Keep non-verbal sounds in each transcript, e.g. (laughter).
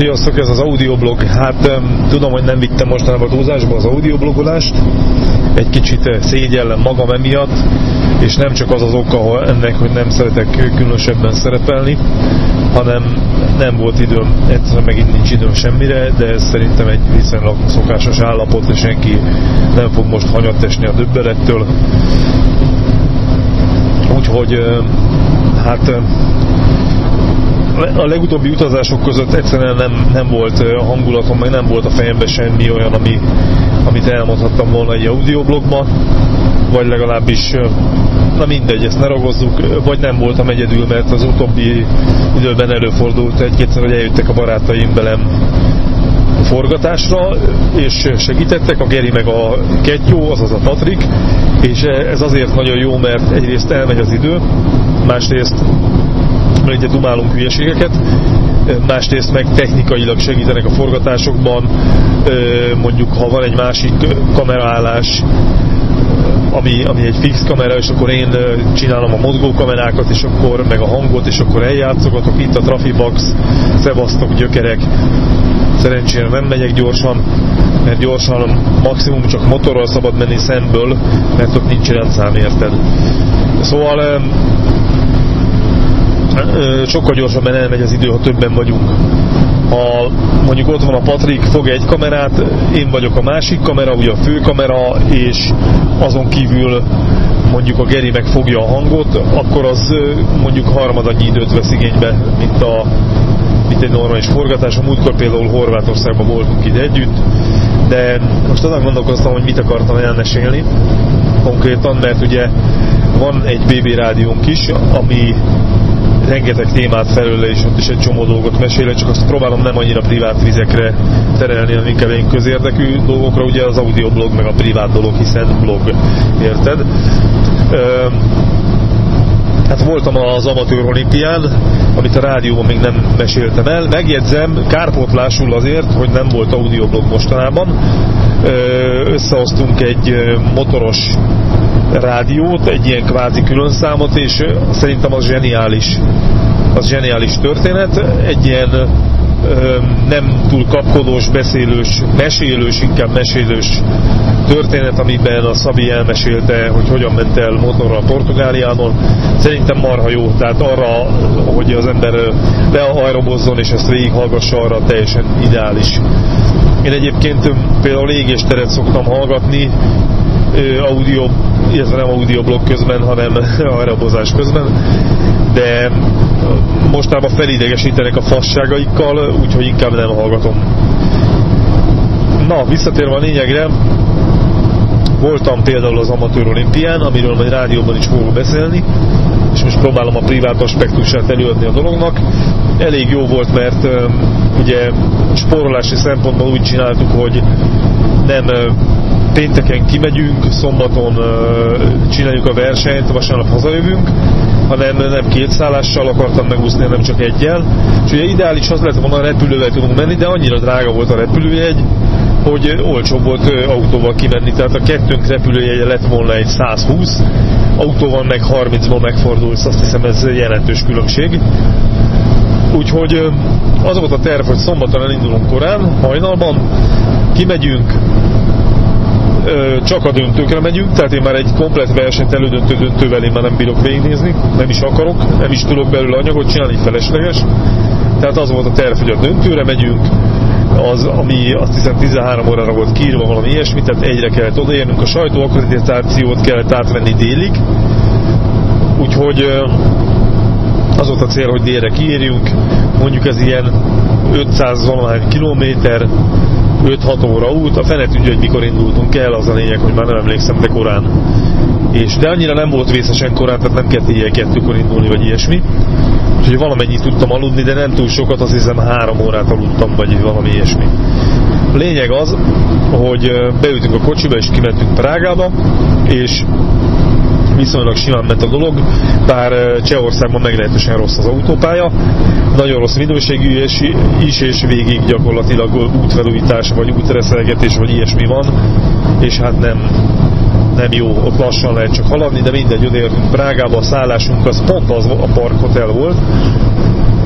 Sziasztok, ez az audioblog. Hát tudom, hogy nem vittem mostanában túlzásba az audioblogolást. Egy kicsit eh, szégyellem magam emiatt, és nem csak az az oka ennek, hogy nem szeretek különösebben szerepelni, hanem nem volt időm, egyszerűen megint nincs időm semmire, de ez szerintem egy viszonylag szokásos állapot, és senki nem fog most hanyat esni a döbbelettől. Úgyhogy hát a legutóbbi utazások között egyszerűen nem, nem volt hangulatom, meg nem volt a fejemben semmi olyan, ami, amit elmondhattam volna egy audioblogban, vagy legalábbis, na mindegy, ezt ne ragozzuk, vagy nem voltam egyedül, mert az utóbbi időben előfordult egy-kétszer, hogy eljöttek a barátaim velem forgatásra, és segítettek, a Geri meg a Ketyó, azaz a Patrik, és ez azért nagyon jó, mert egyrészt elmegy az idő, másrészt ugye dumálunk hülyeségeket, másrészt meg technikailag segítenek a forgatásokban, mondjuk ha van egy másik kameraállás, ami, ami egy fix kamera, és akkor én csinálom a mozgó kamerákat, és akkor meg a hangot, és akkor eljátszogatok itt a Trafibax, szevasztok, gyökerek. Szerencsére nem megyek gyorsan, mert gyorsan maximum csak motorral szabad menni szemből, mert ott nincs rendszám, érted? Szóval sokkal gyorsabban elmegy az idő, ha többen vagyunk. Ha mondjuk ott van a Patrik, fog egy kamerát, én vagyok a másik kamera, ugye a fő kamera, és azon kívül mondjuk a Geri megfogja a hangot, akkor az mondjuk harmadannyi időt vesz igénybe, mint, a, mint egy normális forgatás. A múltkor például Horvátországban voltunk ide együtt, de most azon gondolkoztam, hogy mit akartam elmesélni konkrétan, mert ugye van egy BB rádiónk is, ami rengeteg témát felőle, és ott is egy csomó dolgot mesélek, csak azt próbálom nem annyira privát vizekre terelni, hanem inkább én közérdekű dolgokra, ugye az audioblog meg a privát dolog, hiszen blog, érted? Hát voltam az amatőr olimpián, amit a rádióban még nem meséltem el. Megjegyzem, kárpótlásul azért, hogy nem volt audioblog mostanában. Összehoztunk egy motoros rádiót, egy ilyen kvázi külön számot, és szerintem az zseniális. Az zseniális történet. Egy ilyen nem túl kapkodós, beszélős, mesélős, inkább mesélős történet, amiben a Szabi elmesélte, hogy hogyan ment el motorra Portugáliánon. Szerintem marha jó, tehát arra, hogy az ember leaerobozzon és ezt végighallgassa, arra teljesen ideális. Én egyébként például égésteret szoktam hallgatni, audio, illetve nem audioblog közben, hanem (laughs) aerobozás közben, de mostában felidegesítenek a fasságaikkal, úgyhogy inkább nem hallgatom. Na, visszatérve a lényegre, voltam például az amatőr olimpián, amiről majd rádióban is fogok beszélni, és most próbálom a privát aspektusát előadni a dolognak. Elég jó volt, mert ugye spórolási szempontból úgy csináltuk, hogy nem pénteken kimegyünk, szombaton csináljuk a versenyt, vasárnap hazajövünk, hanem nem két szállással akartam megúszni, nem csak egyel. És ugye ideális az lett volna, repülővel tudunk menni, de annyira drága volt a repülőjegy, hogy olcsóbb volt autóval kimenni, tehát a kettőnk repülőjegye lett volna egy 120, autóval meg 30-ból megfordulsz, azt hiszem ez jelentős különbség. Úgyhogy az volt a terv, hogy szombaton elindulunk korán, hajnalban, kimegyünk, csak a döntőkre megyünk, tehát én már egy komplet versenyt elődöntő döntővel én már nem bírok végignézni, nem is akarok, nem is tudok belőle anyagot csinálni, felesleges. Tehát az volt a terv, hogy a döntőre megyünk, az, ami azt hiszem 13 órára volt kiírva valami ilyesmit, tehát egyre kellett odaérnünk, a sajtóakkreditációt kellett átvenni délig, úgyhogy az volt a cél, hogy délre kiérjünk, mondjuk ez ilyen 500 valahány kilométer, 5-6 óra út, a fene tudja, hogy mikor indultunk el, az a lényeg, hogy már nem emlékszem, de korán. És, de annyira nem volt vészesen korán, tehát nem kellett éjjel kettőkor indulni, vagy ilyesmi. Úgyhogy valamennyit tudtam aludni, de nem túl sokat, azt hiszem három órát aludtam, vagy valami ilyesmi. Lényeg az, hogy beültünk a kocsiba, és kimentünk Prágába, és viszonylag simán ment a dolog, bár Csehországban meglehetősen rossz az autópálya, nagyon rossz minőségű és, is, és végig gyakorlatilag útfelújítás, vagy útreszelgetés, vagy ilyesmi van, és hát nem, nem jó, ott lassan lehet csak haladni, de mindegy, odaértünk Prágába, a szállásunk az pont az a parkhotel volt,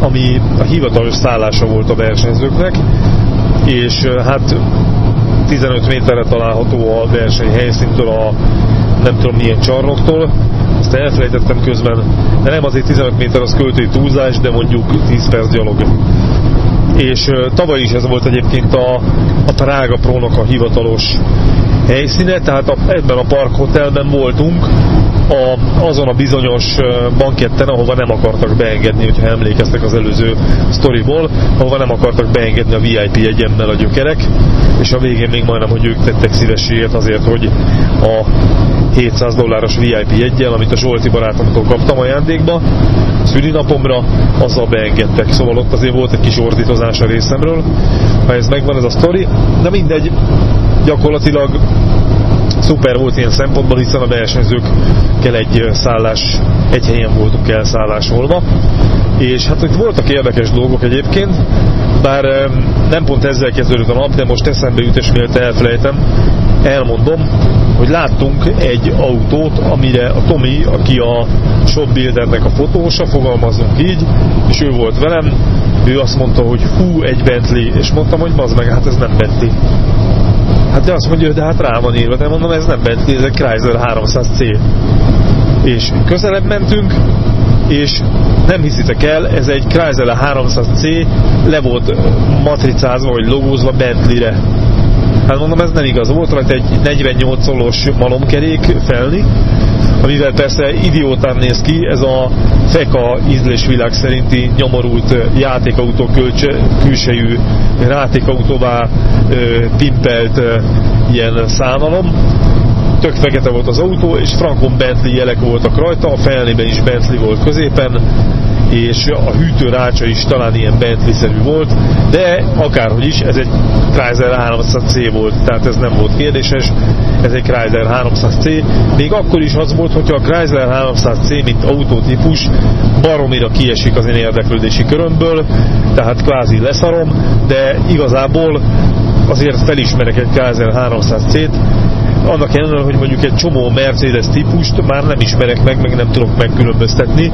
ami a hivatalos szállása volt a versenyzőknek, és hát 15 méterre található a verseny helyszíntől a nem tudom milyen csarnoktól, azt elfelejtettem közben, de nem azért 15 méter az költői túlzás, de mondjuk 10 perc gyalog. És tavaly is ez volt egyébként a, a Prága Prónak a hivatalos helyszíne, tehát a, ebben a parkhotelben voltunk, a, azon a bizonyos banketten, ahova nem akartak beengedni, hogyha emlékeztek az előző sztoriból, ahova nem akartak beengedni a VIP jegyemmel a gyökerek, és a végén még majdnem, hogy ők tettek szívességet azért, hogy a 700 dolláros VIP jegyel, amit a Zsolti barátomtól kaptam ajándékba, szülinapomra, azzal beengedtek. Szóval ott azért volt egy kis ordítozás a részemről, ha ez megvan ez a sztori, de mindegy, gyakorlatilag szuper volt ilyen szempontból, hiszen a versenyzőkkel egy szállás, egy helyen voltunk elszállásolva, és hát itt voltak érdekes dolgok egyébként, bár nem pont ezzel kezdődött a nap, de most eszembe jut, és miért elfelejtem, elmondom, hogy láttunk egy autót, amire a Tomi, aki a shopbuildernek a fotósa, fogalmazunk így, és ő volt velem, ő azt mondta, hogy hú, egy Bentley, és mondtam, hogy az meg, hát ez nem Bentley. Hát de azt mondja, de hát rá van írva, de mondom, ez nem Bentley, ez egy Chrysler 300C. És közelebb mentünk, és nem hiszitek el, ez egy Chrysler 300C le volt matricázva, vagy logózva Bentley-re. Hát mondom, ez nem igaz. Volt rajta egy 48 szolos malomkerék felni, amivel persze idiótán néz ki, ez a feka ízlésvilág szerinti nyomorult játékautó kölcse, külsejű játékautóvá pimpelt ilyen szánalom tök fekete volt az autó, és Frankon Bentley jelek voltak rajta, a felnében is Bentley volt középen, és a hűtő rácsa is talán ilyen Bentley-szerű volt, de akárhogy is, ez egy Chrysler 300C volt, tehát ez nem volt kérdéses, ez egy Chrysler 300C, még akkor is az volt, hogyha a Chrysler 300C, mint autótípus, baromira kiesik az én érdeklődési körömből, tehát kvázi leszarom, de igazából azért felismerek egy Chrysler 300C-t, annak ellenére, hogy mondjuk egy csomó Mercedes típust már nem ismerek meg, meg nem tudok megkülönböztetni,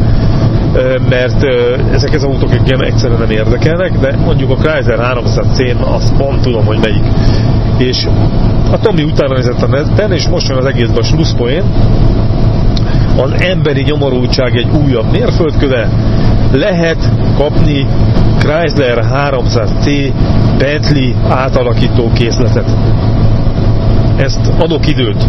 mert ezek az autók engem egyszerűen nem érdekelnek, de mondjuk a Chrysler 300C, azt pont tudom, hogy melyik. És a Tomi utána nézett a neten, és most jön az egészben a slusszpoén, az emberi nyomorultság egy újabb mérföldköve, lehet kapni Chrysler 300C Bentley átalakító készletet. Ezt adok időt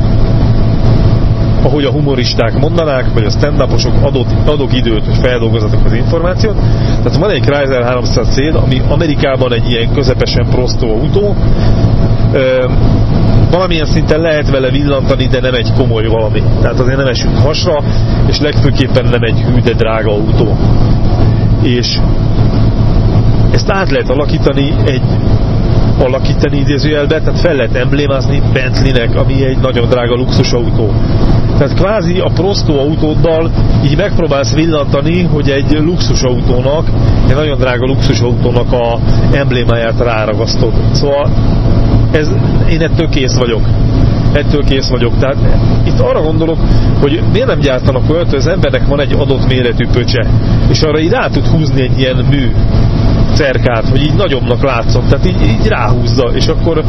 ahogy a humoristák mondanák, vagy a stand adok, adok időt, hogy feldolgozatok az információt. Tehát van egy Chrysler 300C, ami Amerikában egy ilyen közepesen prostó autó, valamilyen szinten lehet vele villantani, de nem egy komoly valami. Tehát azért nem esünk hasra, és legfőképpen nem egy hű, de drága autó. És ezt át lehet alakítani egy alakítani idézőjelbe, tehát fel lehet emblémázni Bentleynek, ami egy nagyon drága luxusautó. Tehát kvázi a prostó autóddal így megpróbálsz villantani, hogy egy luxusautónak, egy nagyon drága luxusautónak a emblémáját ráragasztod. Szóval ez, én ettől kész vagyok ettől kész vagyok. Tehát itt arra gondolok, hogy miért nem gyártanak olyat, hogy az embernek van egy adott méretű pöcse, és arra így rá tud húzni egy ilyen mű cerkát, hogy így nagyobbnak látszom, tehát így, így ráhúzza, és akkor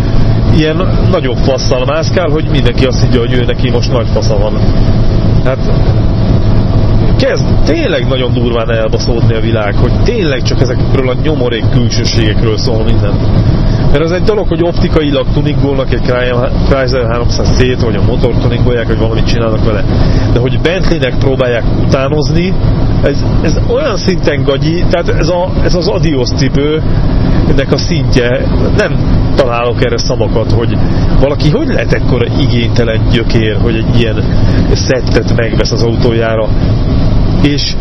ilyen nagyobb fasszal mászkál, hogy mindenki azt higgye, hogy ő neki most nagy fasza van. Hát kezd tényleg nagyon durván elbaszódni a világ, hogy tényleg csak ezekről a nyomorék külsőségekről szól minden. Mert az egy dolog, hogy optikailag tuningolnak egy Chrysler 300 c vagy a motor tuningolják, vagy valamit csinálnak vele. De hogy Bentleynek próbálják utánozni, ez, ez olyan szinten gagyi, tehát ez, a, ez az Adios cipő, ennek a szintje, nem találok erre szavakat, hogy valaki hogy lehet ekkora igénytelen gyökér, hogy egy ilyen szettet megvesz az autójára, és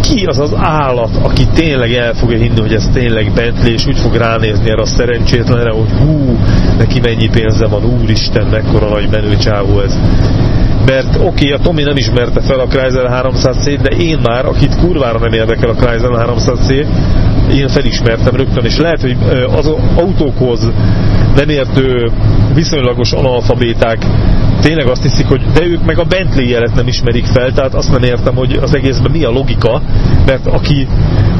ki az az állat, aki tényleg el fogja hinni, hogy ez tényleg Bentley, és úgy fog ránézni erre a szerencsétlenre, hogy hú, neki mennyi pénze van, úristen, mekkora nagy menő csávó ez. Mert oké, okay, a Tomi nem ismerte fel a Chrysler 300C, de én már, akit kurvára nem érdekel a Chrysler 300C, én felismertem rögtön, és lehet, hogy az autókhoz nem értő viszonylagos analfabéták tényleg azt hiszik, hogy de ők meg a Bentley jelet nem ismerik fel, tehát azt nem értem, hogy az egészben mi a logika, mert aki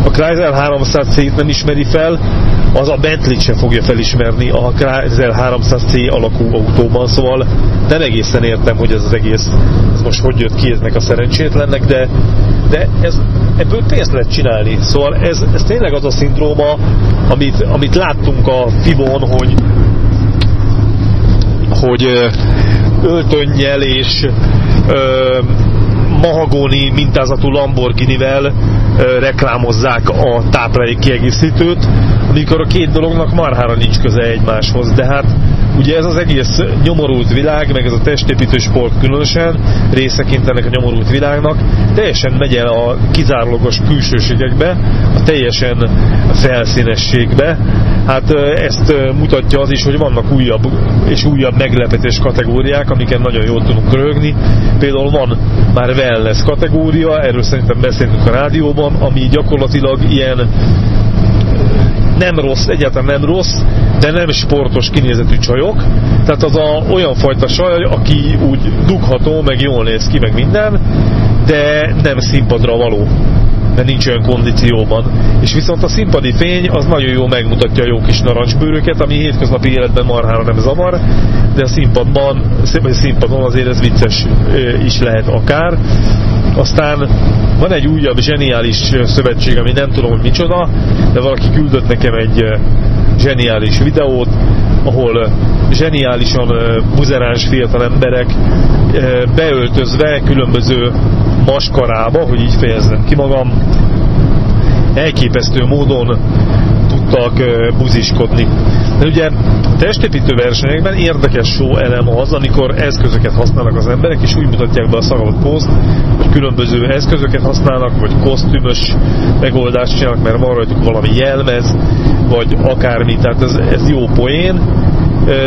a Chrysler 300C-t nem ismeri fel, az a Bentley-t sem fogja felismerni a Chrysler 300C alakú autóban, szóval nem egészen értem, hogy ez az egész, ez most hogy jött ki eznek a szerencsétlennek, de, de ez, ebből pénzt lehet csinálni. Szóval ez, ez tényleg az a szindróma, amit, amit láttunk a Fibon, hogy hogy öltönnyel és ö, mahagóni mintázatú Lamborghini-vel reklámozzák a táplálék kiegészítőt, amikor a két dolognak marhára nincs köze egymáshoz, de hát ugye ez az egész nyomorult világ, meg ez a testépítő sport különösen részeként ennek a nyomorult világnak teljesen megy el a kizárólagos külsőségekbe, a teljesen felszínességbe. Hát ezt mutatja az is, hogy vannak újabb és újabb meglepetés kategóriák, amiken nagyon jól tudunk rögni. Például van már wellness kategória, erről szerintem beszéltünk a rádióban, ami gyakorlatilag ilyen nem rossz, egyáltalán nem rossz, de nem sportos kinézetű csajok. Tehát az a, olyan fajta saj, aki úgy dugható, meg jól néz ki, meg minden, de nem színpadra való mert nincs olyan kondícióban. És viszont a színpadi fény az nagyon jó megmutatja a jó kis narancsbőröket, ami hétköznapi életben marhára nem zavar, de a színpadban, vagy a színpadon azért ez vicces is lehet akár. Aztán van egy újabb zseniális szövetség, ami nem tudom, hogy micsoda, de valaki küldött nekem egy zseniális videót, ahol zseniálisan buzeráns fiatal emberek beöltözve különböző maskarába, hogy így fejezzem ki magam, elképesztő módon tudtak buziskodni. De ugye testépítő versenyekben érdekes show elem az, amikor eszközöket használnak az emberek, és úgy mutatják be a szagavat poszt, hogy különböző eszközöket használnak, vagy kosztümös megoldást csinálnak, mert van rajtuk valami jelmez, vagy akármi, tehát ez, ez jó poén.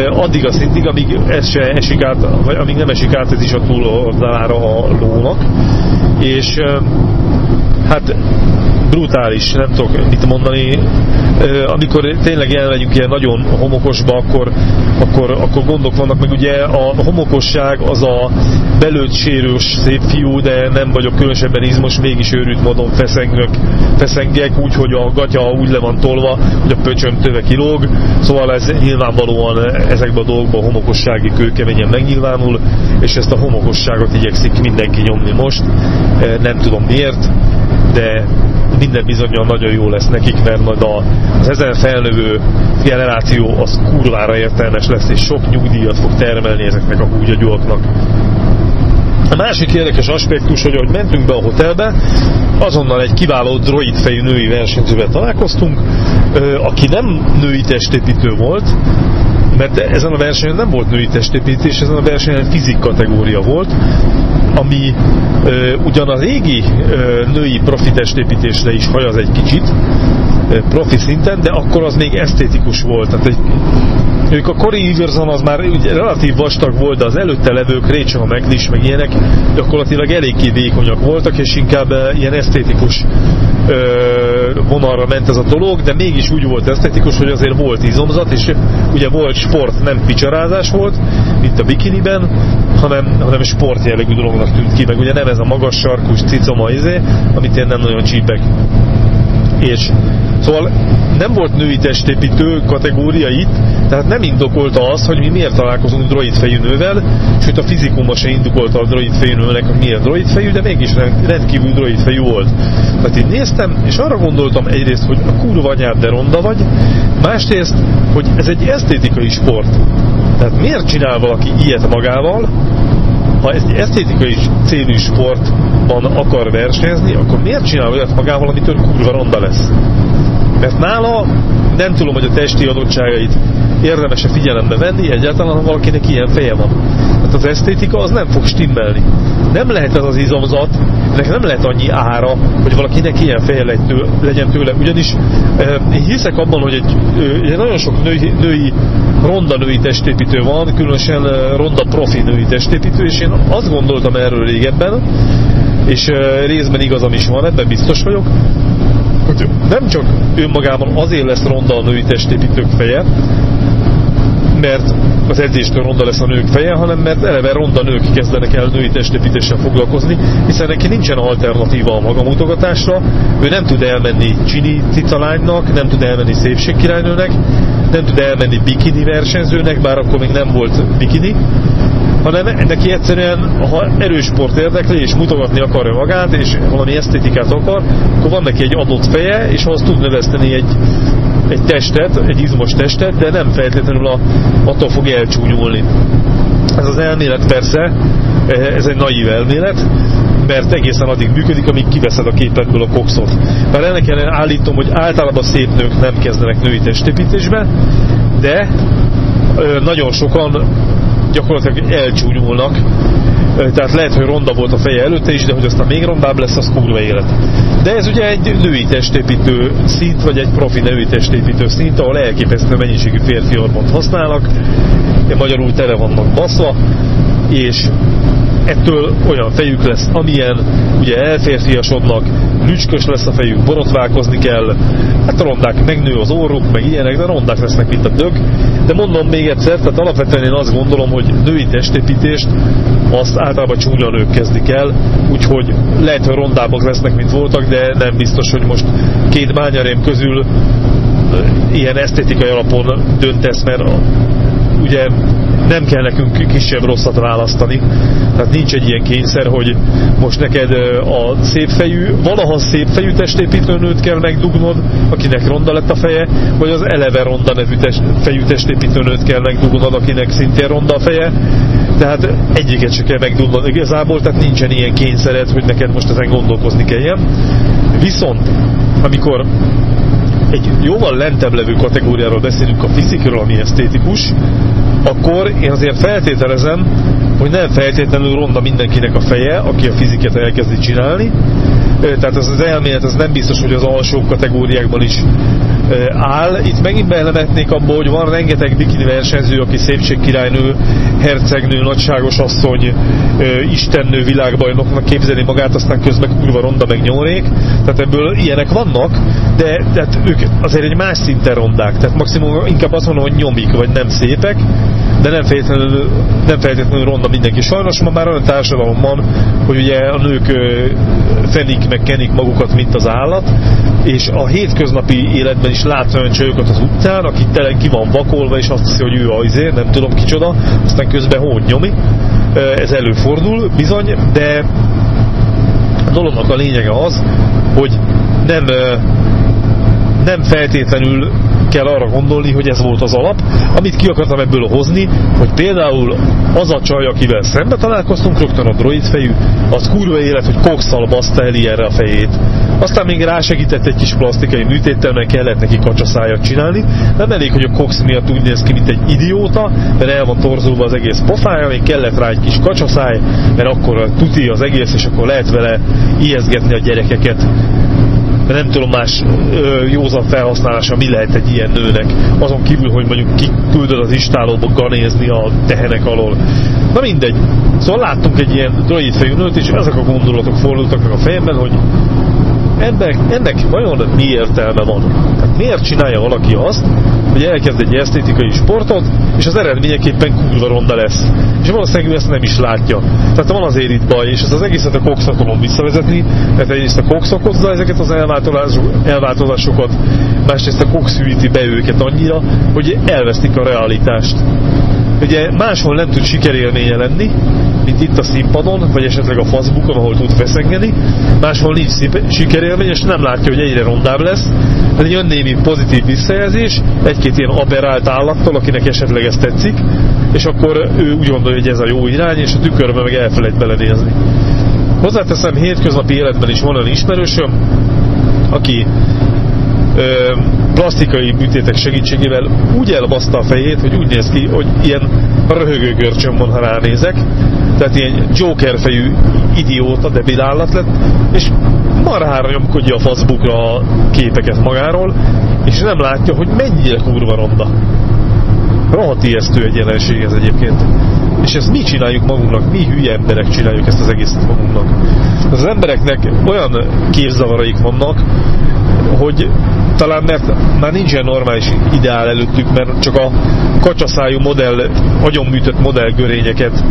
Addig a szintig, amíg ez se esik át, vagy amíg nem esik át ez is a túloldalára a lónak. És hát brutális, nem tudok mit mondani. Amikor tényleg elmegyünk ilyen nagyon homokosba, akkor, akkor, akkor gondok vannak, meg ugye a homokosság az a belőtt sérős szép fiú, de nem vagyok különösebben izmos, mégis őrült módon feszengek, úgy, hogy a gatya úgy le van tolva, hogy a pöcsöm töve kilóg, szóval ez nyilvánvalóan ezekben a dolgokban a homokossági kőkeményen megnyilvánul, és ezt a homokosságot igyekszik mindenki nyomni most, nem tudom miért, de minden bizonyal nagyon jó lesz nekik, mert majd az ezen felnövő generáció az kurvára értelmes lesz, és sok nyugdíjat fog termelni ezeknek a húgyagyóknak. A másik érdekes aspektus, hogy ahogy mentünk be a hotelbe, azonnal egy kiváló droid fejű női versenyzővel találkoztunk, aki nem női testépítő volt, mert ezen a versenyen nem volt női testépítés, ezen a versenyen fizik kategória volt, ami ö, ugyan a régi női profi testépítésre is hajaz egy kicsit, profi szinten, de akkor az még esztétikus volt. Tehát egy, ők a Corey Iverson az már ugye, relatív vastag volt, de az előtte levők, Rachel McLish, meg ilyenek gyakorlatilag eléggé vékonyak voltak, és inkább ilyen esztétikus vonalra ment ez a dolog, de mégis úgy volt esztétikus, hogy azért volt izomzat, és ugye volt sport, nem picsarázás volt, mint a bikiniben, hanem, hanem sport jellegű dolognak tűnt ki, meg ugye nem ez a magas sarkus cicoma izé, amit én nem nagyon csípek. És Szóval nem volt női testépítő kategória itt, tehát nem indokolta az, hogy mi miért találkozunk droidfejű nővel, sőt a fizikuma se indokolta a droidfejű nőnek, hogy miért droidfejű, de mégis rendkívül droidfejű volt. Tehát én néztem, és arra gondoltam egyrészt, hogy a kurva anyád, de ronda vagy, másrészt, hogy ez egy esztétikai sport. Tehát miért csinál valaki ilyet magával, ha ez egy esztétikai célú sportban akar versenyezni, akkor miért csinál olyat magával, amitől kurva ronda lesz? Mert nála nem tudom, hogy a testi adottságait érdemes-e figyelembe venni egyáltalán, ha valakinek ilyen feje van. Hát az esztétika az nem fog stimmelni. Nem lehet ez az izomzat, ennek nem lehet annyi ára, hogy valakinek ilyen feje legyen tőle. Ugyanis én hiszek abban, hogy egy, egy nagyon sok női, női, ronda női testépítő van, különösen ronda profi női testépítő, és én azt gondoltam erről régebben, és részben igazam is van, ebben biztos vagyok, hogy nem csak önmagában azért lesz ronda a női testépítők feje, mert az edzéstől ronda lesz a nők feje, hanem mert eleve ronda nők kezdenek el női testépítéssel foglalkozni, hiszen neki nincsen alternatíva a magamutogatásra, ő nem tud elmenni csini cicalánynak, nem tud elmenni szépségkirálynőnek, nem tud elmenni bikini versenyzőnek, bár akkor még nem volt bikini, hanem neki egyszerűen, ha erős sport érdekli, és mutogatni akarja magát, és valami esztétikát akar, akkor van neki egy adott feje, és az tud növeszteni egy, egy testet, egy izmos testet, de nem feltétlenül a, attól fog elcsúnyulni. Ez az elmélet persze, ez egy naív elmélet, mert egészen addig működik, amíg kiveszed a képletből a kokszot. Mert ennek ellen állítom, hogy általában szép nők nem kezdenek női testépítésbe, de nagyon sokan gyakorlatilag elcsúnyulnak, tehát lehet, hogy ronda volt a feje előtte is, de hogy aztán még rondább lesz, az kurva élet. De ez ugye egy női testépítő szint, vagy egy profi női testépítő szint, ahol elképesztő mennyiségű férfi hormont használnak, magyarul tele vannak baszva, és ettől olyan fejük lesz, amilyen, ugye elférfiasodnak, lücskös lesz a fejük, borotválkozni kell, hát rondák, megnő az orruk, meg ilyenek, de rondák lesznek, mint a dög. De mondom még egyszer, tehát alapvetően én azt gondolom, hogy női testépítést azt általában csúnya nők kezdik el, úgyhogy lehet, hogy rondábbak lesznek, mint voltak, de nem biztos, hogy most két bányarém közül ilyen esztétikai alapon döntesz, mert ugye nem kell nekünk kisebb rosszat választani. Tehát nincs egy ilyen kényszer, hogy most neked a szépfejű, valaha szépfejű testépítőnőt kell megdugnod, akinek ronda lett a feje, vagy az eleve ronda nevű test, fejű testépítőnőt kell megdugnod, akinek szintén ronda a feje. Tehát egyiket se kell megdugnod igazából, tehát nincsen ilyen kényszered, hogy neked most ezen gondolkozni kelljen. Viszont, amikor egy jóval lentebb levő kategóriáról beszélünk a fizikről, ami esztétikus, akkor én azért feltételezem, hogy nem feltétlenül ronda mindenkinek a feje, aki a fiziket elkezdi csinálni. Tehát az, az elmélet az nem biztos, hogy az alsó kategóriákban is áll. Itt megint belemetnék abba, hogy van rengeteg bikini versenyző, aki szépségkirálynő, hercegnő, nagyságos asszony, istennő világbajnoknak képzeli magát, aztán közben kurva ronda meg nyomrék. Tehát ebből ilyenek vannak, de tehát ők azért egy más szinten rondák. Tehát maximum inkább azt mondom, hogy nyomik, vagy nem szépek, de nem feltétlenül, nem feltétlenül ronda mindenki. Sajnos ma már olyan társadalom van, hogy ugye a nők fenik meg kenik magukat, mint az állat, és a hétköznapi életben is látsz olyan csajokat az utcán, aki telen ki van vakolva, és azt hiszi, hogy ő azért, nem tudom kicsoda, aztán közben hód nyomi. Ez előfordul bizony, de a dolognak a lényege az, hogy nem nem feltétlenül kell arra gondolni, hogy ez volt az alap. Amit ki akartam ebből hozni, hogy például az a csaj, akivel szembe találkoztunk, rögtön a droid fejű, az kurva élet, hogy kokszal baszta el ilyenre a fejét. Aztán még rásegített egy kis plastikai műtéttel, mert kellett neki kacsaszájat csinálni. Nem elég, hogy a Cox miatt úgy néz ki, mint egy idióta, mert el van torzulva az egész pofája, még kellett rá egy kis kacsaszáj, mert akkor tuti az egész, és akkor lehet vele ijeszgetni a gyerekeket de nem tudom más józan felhasználása mi lehet egy ilyen nőnek. Azon kívül, hogy mondjuk kiküldöd az istálóba ganézni a tehenek alól. Na mindegy. Szóval láttunk egy ilyen droidfejű nőt, és ezek a gondolatok fordultak meg a fejemben, hogy ennek, ennek vajon mi értelme van? Tehát miért csinálja valaki azt, hogy elkezd egy esztétikai sportot, és az eredményeképpen kurva ronda lesz. És valószínűleg ő ezt nem is látja. Tehát van azért itt baj, és ez az egészet a Cox akarom visszavezetni, mert egyrészt a Cox okozza ezeket az elváltozásokat, másrészt a Cox hűíti be őket annyira, hogy elvesztik a realitást. Ugye máshol nem tud sikerélménye lenni, mint itt a színpadon, vagy esetleg a Facebookon, ahol tud feszengeni, máshol nincs sikerélmény, és nem látja, hogy egyre rondább lesz, de jön némi pozitív visszajelzés, egy-két ilyen aberrált állattól, akinek esetleg ez tetszik, és akkor ő úgy gondolja, hogy ez a jó irány, és a tükörbe meg elfelejt belenézni. Hozzáteszem, hétköznapi életben is van olyan ismerősöm, aki plastikai műtétek segítségével úgy elbaszta a fejét, hogy úgy néz ki, hogy ilyen röhögő görcsön van, ha ránézek. Tehát ilyen Joker fejű idióta, debil állat lett, és marhára nyomkodja a Facebookra a képeket magáról, és nem látja, hogy mennyire kurva ronda. Rohadt ijesztő egy jelenség ez egyébként. És ezt mi csináljuk magunknak, mi hülye emberek csináljuk ezt az egészet magunknak. Az embereknek olyan képzavaraik vannak, hogy talán mert már nincsen normális ideál előttük, mert csak a kacsaszájú modell, agyonműtött modellgörényeket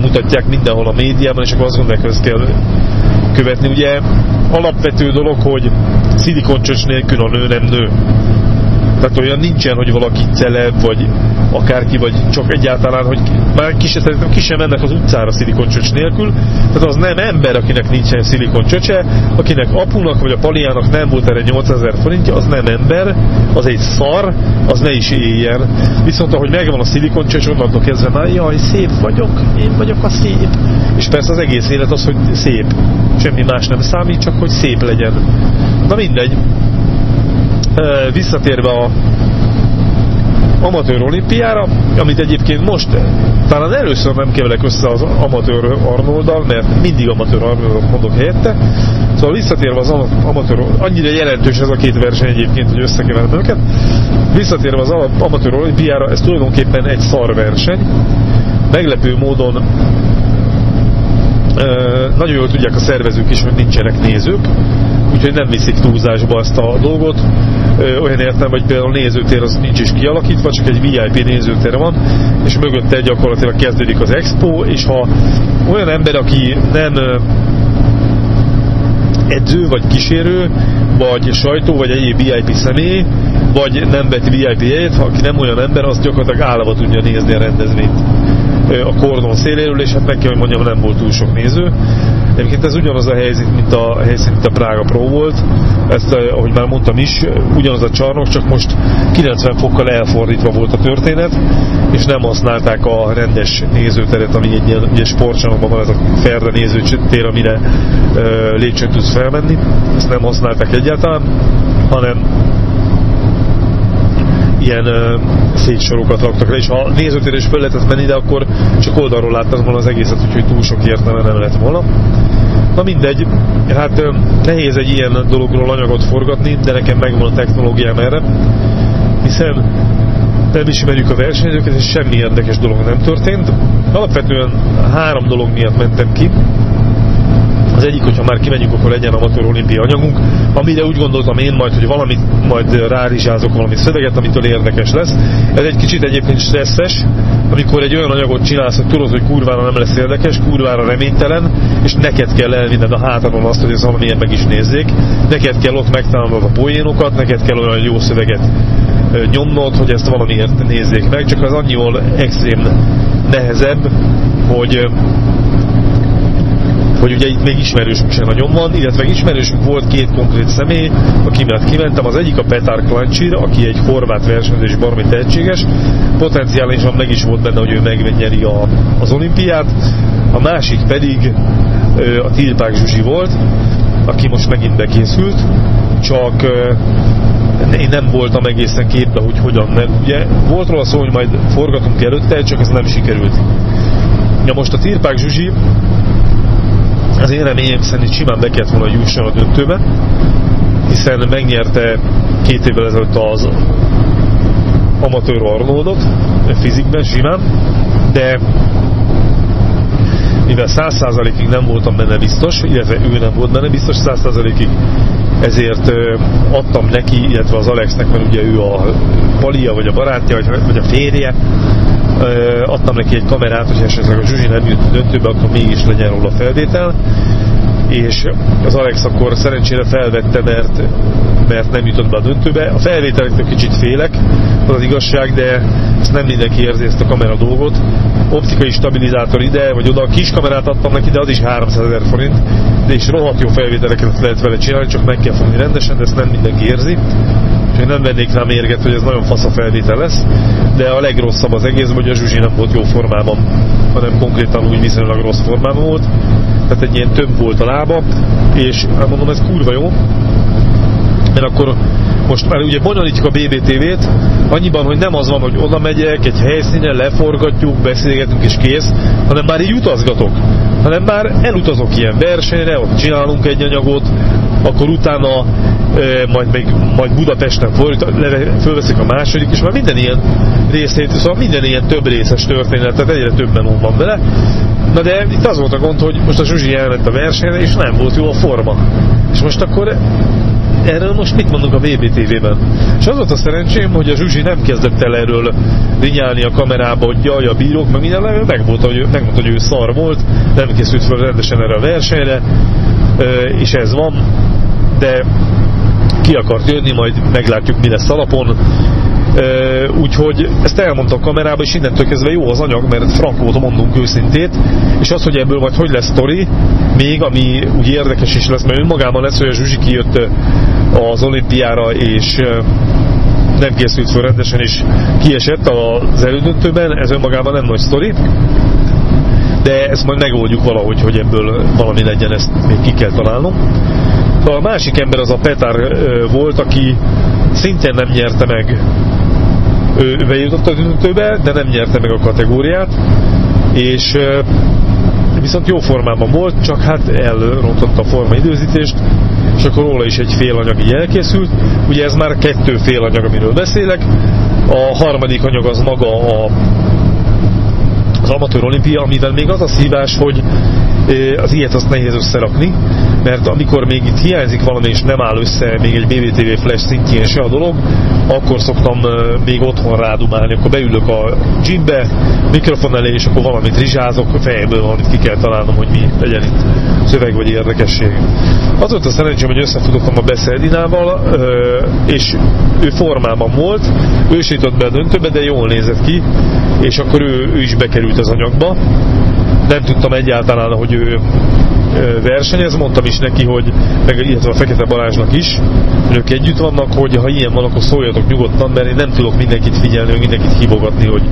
mutatják mindenhol a médiában, és akkor azt gondolják, hogy ezt kell követni. Ugye alapvető dolog, hogy szilikoncsöcs nélkül a nő nem nő. Tehát olyan nincsen, hogy valaki celeb, vagy akárki, vagy csak egyáltalán, hogy már ki, sem, ki sem mennek az utcára szilikoncsöcs nélkül. Tehát az nem ember, akinek nincsen szilikoncsöcse, akinek apunak vagy a paliának nem volt erre 8000 forintja, az nem ember, az egy szar, az ne is éljen. Viszont ahogy megvan a szilikoncsöcs, onnantól kezdve már, jaj, szép vagyok, én vagyok a szép. És persze az egész élet az, hogy szép. Semmi más nem számít, csak hogy szép legyen. Na mindegy, visszatérve a amatőr olimpiára, amit egyébként most talán először nem kevelek össze az amatőr Arnoldal, mert mindig amatőr Arnoldot mondok helyette. Szóval visszatérve az amatőr, annyira jelentős ez a két verseny egyébként, hogy összekeverem őket. Visszatérve az amatőr olimpiára, ez tulajdonképpen egy szar verseny. Meglepő módon nagyon jól tudják a szervezők is, hogy nincsenek nézők, úgyhogy nem viszik túlzásba ezt a dolgot. Olyan értem, hogy például a nézőtér az nincs is kialakítva, csak egy VIP nézőtér van, és mögötte gyakorlatilag kezdődik az expo, és ha olyan ember, aki nem edző, vagy kísérő, vagy sajtó, vagy egyéb VIP személy, vagy nem vett VIP helyet, ha aki nem olyan ember, az gyakorlatilag állva tudja nézni a rendezvényt a kordon széléről, és hát kell, hogy mondjam, nem volt túl sok néző. Egyébként ez ugyanaz a helyzet, mint a helyszín, mint a Prága Pro volt. Ezt, ahogy már mondtam is, ugyanaz a csarnok, csak most 90 fokkal elfordítva volt a történet, és nem használták a rendes nézőteret, ami egy ilyen ugye sportcsarnokban van ez a ferde nézőtér, amire lépcsőn tudsz felmenni. Ezt nem használták egyáltalán, hanem ilyen uh, széksorokat raktak le, és ha nézőtér is föl lehetett menni, de akkor csak oldalról láttam volna az egészet, úgyhogy túl sok értelme nem lett volna. Na mindegy, hát uh, nehéz egy ilyen dologról anyagot forgatni, de nekem megvan a technológiám erre, hiszen nem ismerjük a versenyzőket, és semmi érdekes dolog nem történt. Alapvetően három dolog miatt mentem ki. Az egyik, hogyha már kimegyünk, akkor legyen amatőr olimpia anyagunk, amire úgy gondoltam én majd, hogy valamit majd rárizsázok valami szöveget, amitől érdekes lesz. Ez egy kicsit egyébként stresszes, amikor egy olyan anyagot csinálsz, hogy tudod, hogy kurvára nem lesz érdekes, kurvára reménytelen, és neked kell elvinned a hátadon azt, hogy ez valamilyen meg is nézzék. Neked kell ott megtalálnod a poénokat, neked kell olyan jó szöveget nyomnod, hogy ezt valamiért nézzék meg, csak az annyival extrém nehezebb, hogy hogy ugye itt még ismerősünk sem nagyon van, illetve ismerősünk volt két konkrét személy, aki miatt kimentem. Az egyik a Petar Klancsir, aki egy horvát versenyző és baromi tehetséges. Potenciálisan meg is volt benne, hogy ő megnyeri a, az olimpiát. A másik pedig a Tilpák Zsuzsi volt, aki most megint bekészült, csak én nem voltam egészen képbe, hogy hogyan, mert ugye volt róla szó, hogy majd forgatunk előtte, csak ez nem sikerült. Ja most a Tirpák Zsuzsi az én reményem szerint simán be kellett volna jusson a döntőbe, hiszen megnyerte két évvel ezelőtt az amatőr Arnoldot fizikben simán, de mivel 100%-ig nem voltam benne biztos, illetve ő nem volt benne biztos 100%-ig, ezért adtam neki, illetve az Alexnek, mert ugye ő a palia, vagy a barátja, vagy a férje, adtam neki egy kamerát, hogy esetleg a Zsuzsi nem jut döntőbe, akkor mégis legyen róla felvétel és az Alex akkor szerencsére felvette, mert, mert nem jutott be a döntőbe. A felvételektől kicsit félek, az az igazság, de ezt nem mindenki érzi ezt a kamera dolgot. Optikai stabilizátor ide, vagy oda, a kis kamerát adtam neki, de az is 300 ezer forint, de is rohadt jó felvételeket lehet vele csinálni, csak meg kell fogni rendesen, de ezt nem mindenki érzi. Én nem vennék rá mérget, hogy ez nagyon fasz a felvétel lesz, de a legrosszabb az egész, hogy a Zsuzsi nem volt jó formában, hanem konkrétan úgy viszonylag rossz formában volt tehát egy ilyen több volt a lába, és hát mondom, ez kurva jó, mert akkor most már ugye bonyolítjuk a BBTV-t, annyiban, hogy nem az van, hogy oda megyek, egy helyszínen leforgatjuk, beszélgetünk és kész, hanem már így utazgatok. Hanem már elutazok ilyen versenyre, ott csinálunk egy anyagot, akkor utána majd, még, majd Budapesten fölveszik a második, és már minden ilyen részét, szóval minden ilyen több részes történet, tehát egyre többen van vele. Na de itt az volt a gond, hogy most a Zsuzsi elment a versenyre, és nem volt jó a forma. És most akkor erről most mit mondunk a VBTV-ben? És az volt a szerencsém, hogy a Zsuzsi nem kezdett el erről rinyálni a kamerába, hogy jaj, a bírók, meg minden, megmondta, hogy, megmondta, hogy ő szar volt, nem készült fel rendesen erre a versenyre, és ez van, de ki akart jönni, majd meglátjuk mi lesz alapon. Úgyhogy ezt elmondta a kamerába, és innentől kezdve jó az anyag, mert frankóta mondunk őszintét, és az, hogy ebből majd hogy lesz sztori, még ami úgy érdekes is lesz, mert önmagában lesz, hogy a Zsuzsi kijött az olimpiára, és nem készült fel rendesen, és kiesett az elődöntőben, ez önmagában nem nagy sztori, de ezt majd megoldjuk valahogy, hogy ebből valami legyen, ezt még ki kell találnom. A másik ember az a Petár volt, aki szintén nem nyerte meg ő bejutott a döntőbe, de nem nyerte meg a kategóriát, és viszont jó formában volt, csak hát elrontott a forma időzítést, és akkor róla is egy fél anyag így elkészült. Ugye ez már kettő fél anyag, amiről beszélek. A harmadik anyag az maga a az amatőr olimpia, amivel még az a szívás, hogy az ilyet azt nehéz összerakni, mert amikor még itt hiányzik valami és nem áll össze még egy BBTV Flash szintjén se a dolog, akkor szoktam még otthon rádumálni, akkor beülök a gymbe, mikrofon elé, és akkor valamit rizsázok, fejből valamit ki kell találnom, hogy mi legyen itt szöveg vagy érdekesség. Az volt a szerencsém, hogy összefutottam a Beszedinával, és ő formában volt, ő jutott be a döntőbe, de jól nézett ki, és akkor ő, ő is bekerült az anyagba. Nem tudtam egyáltalán, hogy ő versenyez, mondtam is neki, hogy meg illetve a Fekete Balázsnak is, ők együtt vannak, hogy ha ilyen van, akkor szóljatok nyugodtan, mert én nem tudok mindenkit figyelni, mindenkit hívogatni, hogy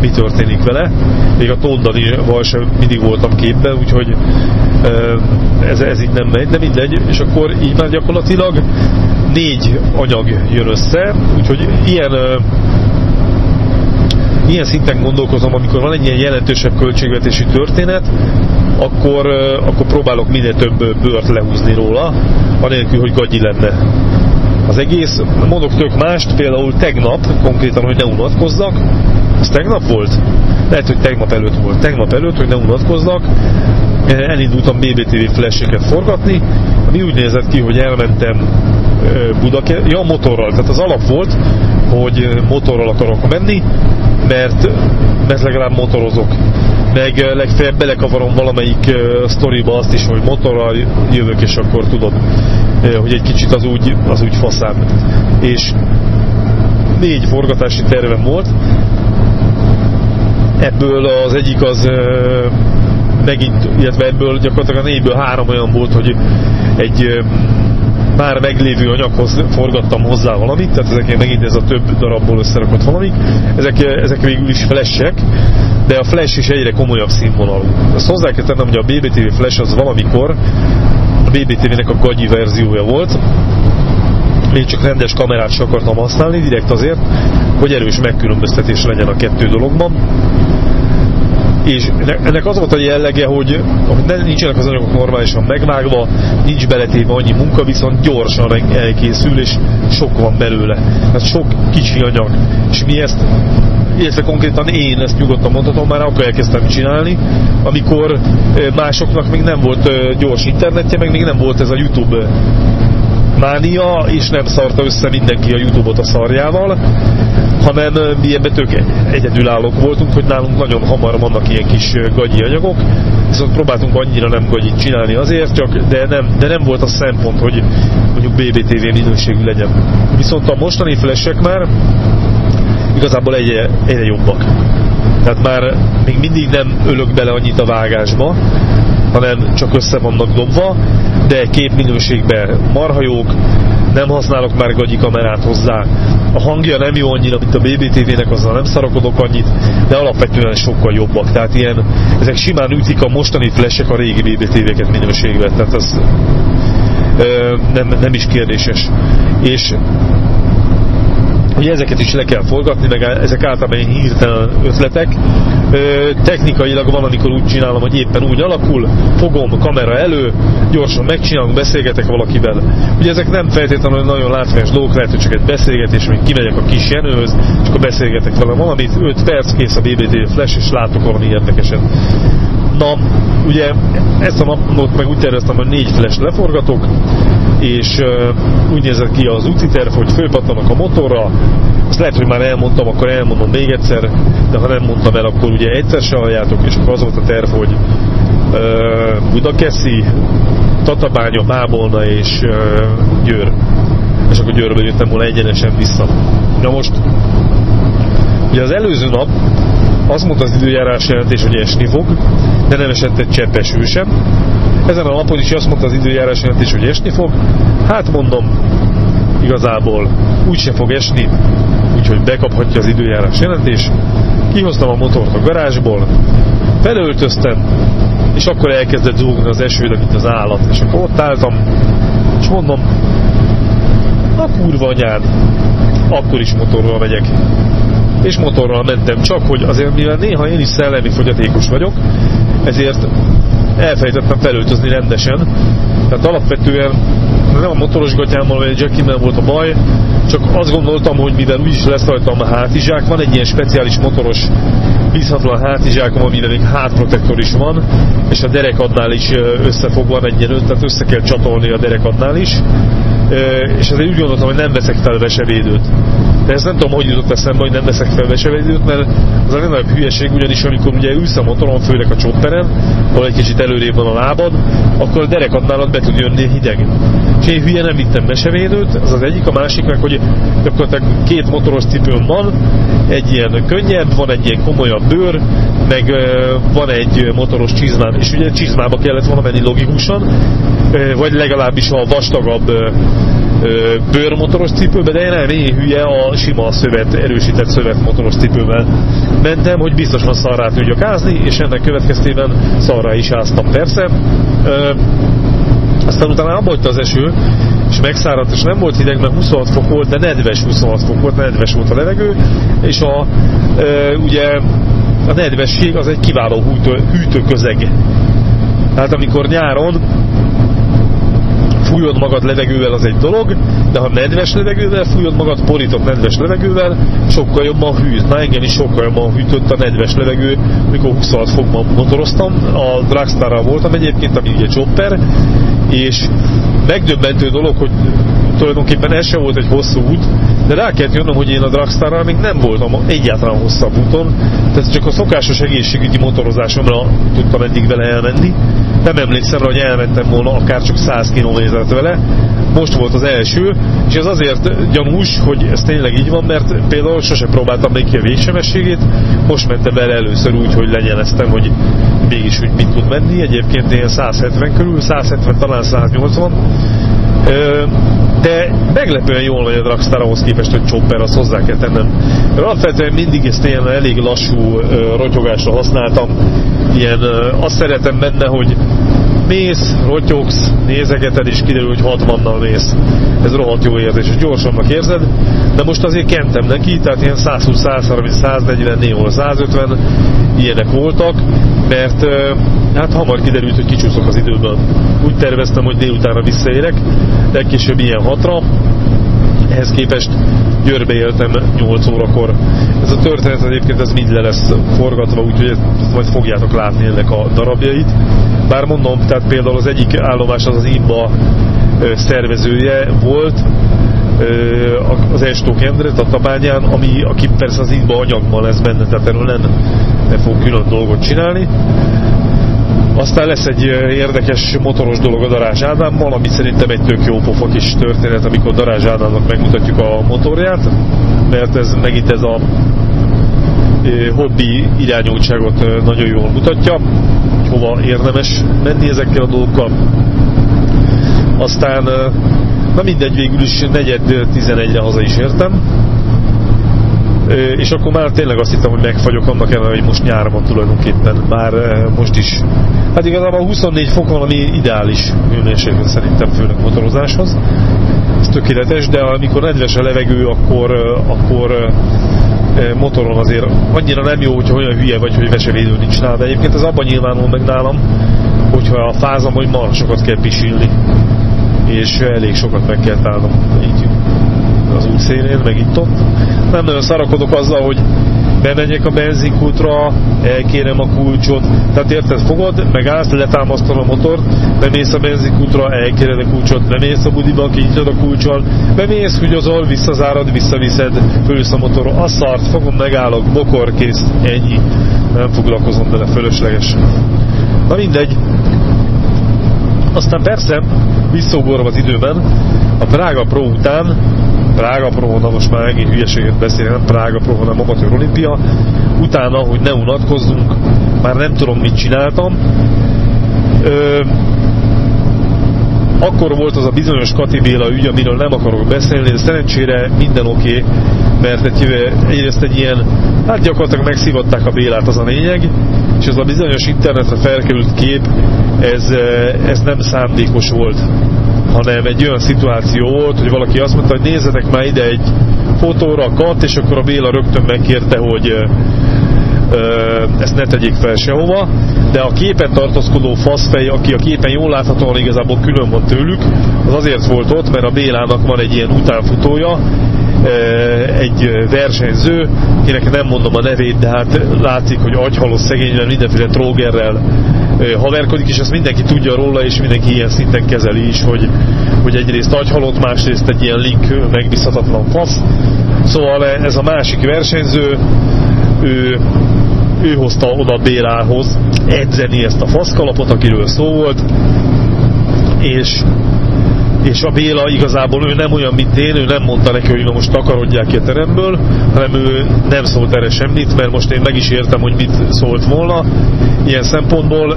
mi történik vele. Még a Tóndal sem mindig voltam képben, úgyhogy ez, ez így nem megy, de mindegy, és akkor így már gyakorlatilag négy anyag jön össze, úgyhogy ilyen ilyen szinten gondolkozom, amikor van egy ilyen jelentősebb költségvetési történet, akkor, akkor próbálok minél több bőrt lehúzni róla, anélkül, hogy gagyi lenne az egész. Mondok tök mást, például tegnap, konkrétan, hogy ne unatkozzak, ez tegnap volt? Lehet, hogy tegnap előtt volt. Tegnap előtt, hogy ne unatkozzak, elindultam BBTV flasheket forgatni, ami úgy nézett ki, hogy elmentem Budake, ja motorral, tehát az alap volt, hogy motorral akarok menni, mert, mert legalább motorozok. Meg legfeljebb belekavarom valamelyik sztoriba azt is, hogy motorral jövök, és akkor tudod, hogy egy kicsit az úgy, az úgy faszám. És négy forgatási tervem volt. Ebből az egyik az megint, illetve ebből gyakorlatilag a négyből három olyan volt, hogy egy már meglévő anyaghoz forgattam hozzá valamit, tehát ezek megint ez a több darabból összerakott valamik. Ezek, ezek végül is flashek, de a flash is egyre komolyabb színvonalú. Azt hozzá kell tennem, hogy a BBTV flash az valamikor a BBTV-nek a gagyi verziója volt, én csak rendes kamerát sem akartam használni, direkt azért, hogy erős megkülönböztetés legyen a kettő dologban és ennek az volt a jellege, hogy, nincsenek az anyagok normálisan megvágva, nincs beletéve annyi munka, viszont gyorsan elkészül, és sok van belőle. Tehát sok kicsi anyag. És mi ezt illetve konkrétan én ezt nyugodtan mondhatom, már akkor elkezdtem csinálni, amikor másoknak még nem volt gyors internetje, meg még nem volt ez a YouTube mánia, és nem szarta össze mindenki a Youtube-ot a szarjával, hanem mi ebben tök egyedülállók voltunk, hogy nálunk nagyon hamar vannak ilyen kis gagyi anyagok, viszont próbáltunk annyira nem gagyit csinálni azért, csak de nem, de nem volt a szempont, hogy mondjuk BBTV minőségű legyen. Viszont a mostani flashek már igazából egyre, egyre jobbak. Tehát már még mindig nem ölök bele annyit a vágásba, hanem csak össze vannak dobva, de képminőségben marha jók, nem használok már gagyi kamerát hozzá. A hangja nem jó annyira, mint a BBTV-nek, azzal nem szarakodok annyit, de alapvetően sokkal jobbak. Tehát ilyen, ezek simán ütik a mostani flashek a régi BBTV-ket minőségben. Tehát az ö, nem, nem is kérdéses. És hogy ezeket is le kell forgatni, meg ezek általában ilyen hirtelen ötletek. Technikailag van, amikor úgy csinálom, hogy éppen úgy alakul, fogom kamera elő, gyorsan megcsinálom, beszélgetek valakivel. Ugye ezek nem feltétlenül nagyon látványos dolgok, lehet, hogy csak egy beszélgetés, hogy kimegyek a kis jenőhöz, és akkor beszélgetek vele valamit, 5 perc kész a BBD flash, és látok valami érdekeset Na, ugye ezt a napot meg úgy terveztem, hogy négy flash leforgatok, és uh, úgy nézett ki az úti terv, hogy fölpattanak a motorra, azt lehet, hogy már elmondtam, akkor elmondom még egyszer, de ha nem mondtam el, akkor ugye egyszer se halljátok, és akkor az volt a terv, hogy uh, Budakeszi, Tatabánya, Bábolna és uh, Győr. És akkor Győrbe jöttem volna egyenesen vissza. Na most, ugye az előző nap azt mondta az időjárás jelentés, hogy esni fog, de nem esett egy cseppeső sem. Ezen a napon is azt mondta az időjárás jelentés, hogy esni fog. Hát mondom, igazából úgyse fog esni, úgyhogy bekaphatja az időjárás jelentés. Kihoztam a motort a garázsból, felöltöztem, és akkor elkezdett zúgni az eső, de mint az állat. És akkor ott álltam, és mondom, a kurva anyád, akkor is motorral megyek és motorral mentem, csak hogy azért mivel néha én is szellemi fogyatékos vagyok, ezért elfelejtettem felöltözni rendesen. Tehát alapvetően nem a motoros gatyámmal vagy a jackimmel volt a baj, csak azt gondoltam, hogy mivel úgyis lesz rajtam a hátizsák, van egy ilyen speciális motoros bízhatlan hátizsákom, amivel még hátprotektor is van, és a derekadnál is összefogva egy ilyen, tehát össze kell csatolni a derekadnál is, és ezért úgy gondoltam, hogy nem veszek fel vesevédőt. De ezt nem tudom, hogy jutott eszembe, hogy nem veszek fel vesevédőt, mert az a legnagyobb hülyeség, ugyanis amikor ugye ülsz a motoron, főleg a csopperen, ahol egy kicsit előrébb van a lábad, akkor a derekadnálat be tud jönni hideg. És én hülye nem vittem vesevédőt, az az egyik, a másik meg, hogy gyakorlatilag két motoros cipőm van, egy ilyen könnyebb, van egy ilyen komolyabb bőr, meg van egy motoros csizmám, és ugye csizmába kellett volna menni logikusan, vagy legalábbis a vastagabb bőrmotoros cipőbe, de én nem én hülye a sima szövet, erősített szövet motoros cipővel mentem, hogy biztosan szarrá tudjak ázni, és ennek következtében szarrá is áztam persze. Aztán utána abba az eső, és megszáradt, és nem volt hideg, mert 26 fok volt, de nedves 26 fok volt, nedves volt a levegő, és a, e, ugye a nedvesség az egy kiváló hűtő, hűtőközeg. Tehát amikor nyáron fújod magad levegővel, az egy dolog, de ha nedves levegővel fújod magad, porított nedves levegővel, sokkal jobban hűt. Na engem is sokkal jobban hűtött a nedves levegő, mikor 26 fokban motoroztam. A Dragstarral voltam egyébként, ami ugye chopper, és megdöbbentő dolog, hogy tulajdonképpen ez sem volt egy hosszú út, de rá kellett jönnöm, hogy én a Dragstarral még nem voltam egyáltalán hosszabb úton, tehát csak a szokásos egészségügyi motorozásomra tudtam eddig vele elmenni. Nem emlékszem rá, hogy elmentem volna akár csak 100 km vele. Most volt az első, és ez azért gyanús, hogy ez tényleg így van, mert például sose próbáltam még ki a végsebességét, most mentem vele először úgy, hogy legyeneztem, hogy mégis hogy mit tud menni. Egyébként én 170 körül, 170 talán 180, de meglepően jól megy a Dragstar ahhoz képest, hogy Chopper, azt hozzá kell tennem. Alapvetően mindig ezt ilyen elég lassú rotyogásra használtam. Ilyen, azt szeretem benne, hogy mész, rotyogsz, nézegeted, és kiderül, hogy 60-nal mész. Ez rohadt jó érzés, és gyorsabbnak érzed, de most azért kentem neki, tehát ilyen 120, 130, 140, néhol 150 ilyenek voltak, mert hát hamar kiderült, hogy kicsúszok az időből. Úgy terveztem, hogy délutánra visszaérek, legkésőbb ilyen hatra, ehhez képest Győrbe éltem 8 órakor. Ez a történet egyébként ez mind le lesz forgatva, úgyhogy majd fogjátok látni ennek a darabjait. Bár mondom, tehát például az egyik állomás az az IMBA szervezője volt, az Estók Endre Tatabányán, ami, aki persze az IMBA anyagban lesz benne, tehát erről nem, nem fog külön dolgot csinálni. Aztán lesz egy érdekes motoros dolog a Darázs Ádámmal, ami szerintem egy tök jó pofa kis történet, amikor Darázs Ádámnak megmutatjuk a motorját, mert ez megint ez a hobbi irányultságot nagyon jól mutatja, hogy hova érdemes menni ezekkel a dolgokkal. Aztán, na mindegy, végül is negyed 11-re haza is értem, és akkor már tényleg azt hittem, hogy megfagyok annak ellenére, hogy most nyár van tulajdonképpen, már most is. Hát igazából 24 fok van, ami ideális hőmérséklet szerintem főleg motorozáshoz. Ez tökéletes, de amikor nedves a levegő, akkor, akkor motoron azért annyira nem jó, hogyha olyan hülye vagy, hogy vesevédő nincs nála. De egyébként ez abban nyilvánul meg nálam, hogyha a fázam, hogy marha sokat kell pisilni, és elég sokat meg kell állnom. Így az út szélén, meg itt ott. Nem nagyon szarakodok azzal, hogy bemegyek a benzinkútra, elkérem a kulcsot, tehát érted, fogod, megállsz, letámasztod a motort, bemész a benzinkútra, elkéred a kulcsot, bemész a budiba, kinyitod a kulcsal, bemész, húgyozol, visszazárad, visszaviszed, fölülsz a motorra, a szart, fogom, megállok, bokor, kész, ennyi. Nem foglalkozom vele fölöslegesen. Na mindegy. Aztán persze, visszaugorva az időben, a Prága Pro után Prága Pro, na most már megint hülyeséget beszél, nem Prága Pro, hanem Amatőr Olimpia. Utána, hogy ne unatkozzunk, már nem tudom, mit csináltam. Ö, akkor volt az a bizonyos Kati Béla ügy, amiről nem akarok beszélni, de szerencsére minden oké, mert egy, egyrészt egy ilyen, hát gyakorlatilag megszívatták a Bélát, az a lényeg, és ez a bizonyos internetre felkerült kép, ez, ez nem szándékos volt hanem egy olyan szituáció volt, hogy valaki azt mondta, hogy nézzetek már ide egy fotóra, kat, és akkor a Béla rögtön megkérte, hogy ezt ne tegyék fel sehova, de a képen tartózkodó faszfej, aki a képen jól láthatóan igazából külön van tőlük, az azért volt ott, mert a Bélának van egy ilyen utánfutója, egy versenyző, kinek nem mondom a nevét, de hát látszik, hogy agyhalos szegényben mindenféle trógerrel haverkodik, és ezt mindenki tudja róla, és mindenki ilyen szinten kezeli is, hogy, hogy egyrészt agyhalott, másrészt egy ilyen link megbízhatatlan fasz. Szóval ez a másik versenyző, ő, ő hozta oda Bélához edzeni ezt a faszkalapot, akiről szó volt, és és a Béla igazából ő nem olyan, mint én, ő nem mondta neki, hogy na most takarodják ki a teremből, hanem ő nem szólt erre semmit, mert most én meg is értem, hogy mit szólt volna ilyen szempontból,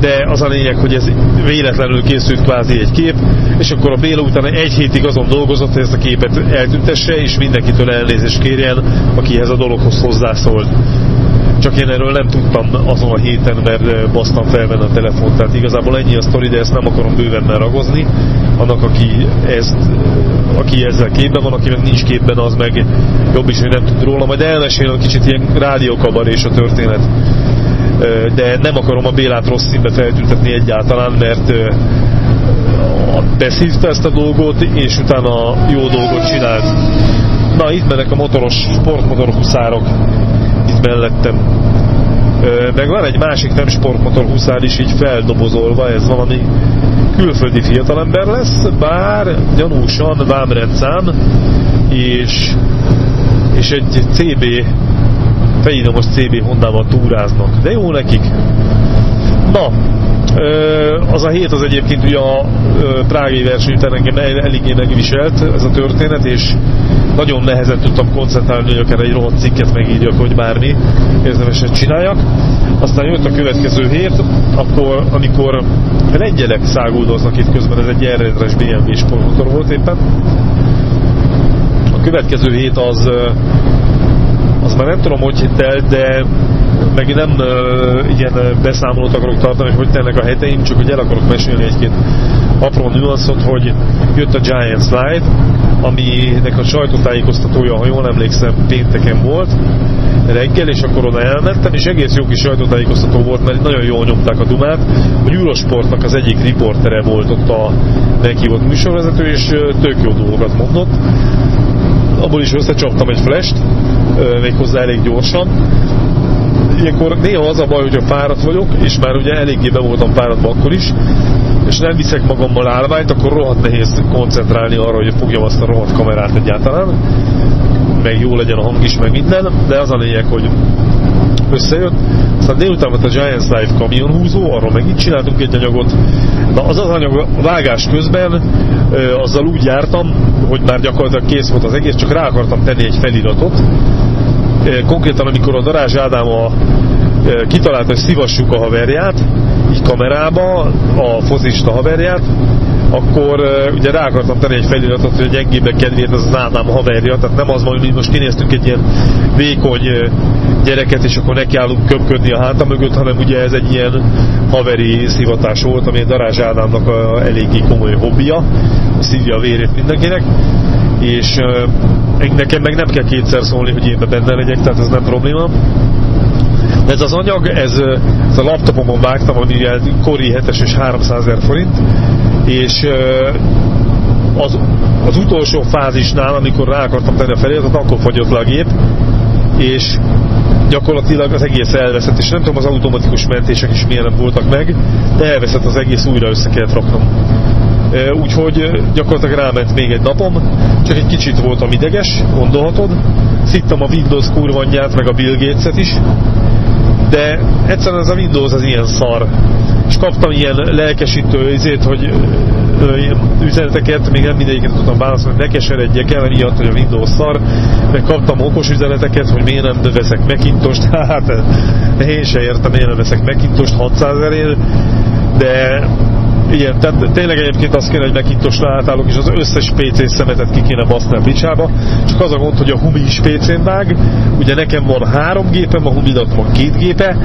de az a lényeg, hogy ez véletlenül készült kvázi egy kép, és akkor a Béla utána egy hétig azon dolgozott, hogy ezt a képet eltüntesse, és mindenkitől elnézést kérjen, aki ez a dologhoz hozzászólt csak én erről nem tudtam azon a héten, mert basztam felvenni a telefont, tehát igazából ennyi a sztori, de ezt nem akarom bőven ragozni. Annak, aki, ezt, aki ezzel képben van, aki meg nincs képben, az meg jobb is, hogy nem tud róla, majd elmesélem kicsit ilyen rádiókabarés a történet. De nem akarom a Bélát rossz színbe feltüntetni egyáltalán, mert beszívta ezt a dolgot, és utána jó dolgot csinált. Na, itt mennek a motoros, sportmotor huszárok mellettem. Meg van egy másik nem sportmotor huszár is így feldobozolva, ez valami külföldi fiatalember lesz, bár gyanúsan vámrendszám, és, és egy CB, fejidamos CB Hondával túráznak. De jó nekik. Na, az a hét az egyébként ugye a prágai verseny után engem eléggé megviselt ez a történet, és nagyon nehezen tudtam koncentrálni, hogy akár egy rohadt cikket megírjak, hogy bármi érdemeset csináljak. Aztán jött a következő hét, akkor, amikor lengyelek száguldoznak itt közben, ez egy r BMW sportmotor volt éppen. A következő hét az az már nem tudom, hogy el, de meg nem uh, ilyen beszámolót akarok tartani, hogy hogy a heteim, csak hogy el akarok mesélni egy-két apró nüanszot, hogy jött a Giant Slide, aminek a sajtótájékoztatója, ha jól emlékszem, pénteken volt, reggel, és akkor oda elmentem, és egész jó kis sajtótájékoztató volt, mert nagyon jól nyomták a dumát. A Eurosportnak az egyik riportere volt ott a meghívott műsorvezető, és tök jó dolgokat mondott. Abból is összecsaptam egy flash-t, méghozzá elég gyorsan. Ilyenkor néha az a baj, hogy a fáradt vagyok, és már ugye eléggé be voltam fáradva akkor is, és nem viszek magammal állványt, akkor rohadt nehéz koncentrálni arra, hogy fogjam azt a rohadt kamerát egyáltalán, meg jó legyen a hang is, meg minden, de az a lényeg, hogy összejött. Aztán délután volt a Giants Live kamionhúzó, arról meg itt csináltunk egy anyagot. Na az az anyag vágás közben ö, azzal úgy jártam, hogy már gyakorlatilag kész volt az egész, csak rá akartam tenni egy feliratot. Konkrétan, amikor a Darázs Ádám a, kitalálta, hogy szivassuk a haverját, így kamerába, a fozista haverját, akkor ugye rá akartam tenni egy feliratot, hogy a gyengébbek kedvéért az az Ádám haverja, tehát nem az van, hogy most kinéztünk egy ilyen vékony gyereket, és akkor nekiállunk köpködni a háta mögött, hanem ugye ez egy ilyen haveri szivatás volt, ami a Darázs Ádámnak a eléggé komoly hobbija, szívja a vérét mindenkinek, és nekem meg nem kell kétszer szólni, hogy én benne legyek, tehát ez nem probléma. De ez az anyag, ez, ez a laptopomon vágtam, ami ilyen Kori 7-es és 300 ezer forint, és az, az utolsó fázisnál, amikor rá akartam tenni a feliratot, akkor fagyott le a gép, és gyakorlatilag az egész elveszett, és nem tudom az automatikus mentések is milyen voltak meg, de elveszett az egész, újra össze kellett raknom. Úgyhogy gyakorlatilag ráment még egy napom, csak egy kicsit voltam ideges, gondolhatod. Szittem a Windows kurvanyját, meg a Bill Gates-et is, de egyszerűen ez a Windows az ilyen szar. És kaptam ilyen lelkesítő izét, hogy üzeneteket, még nem mindegyiket tudtam válaszolni, ne keseredjek el, miatt, hogy a Windows szar, meg kaptam okos üzeneteket, hogy miért nem veszek Macintost, (laughs) hát én se értem, miért nem veszek Macintost 600 ezerért, de igen, tehát tényleg egyébként azt kéne, hogy Macintosra átállok, és az összes PC szemetet ki kéne baszni a picsába. Csak az a gond, hogy a Humi is PC-n vág. Ugye nekem van három gépem, a Huminak van két gépe,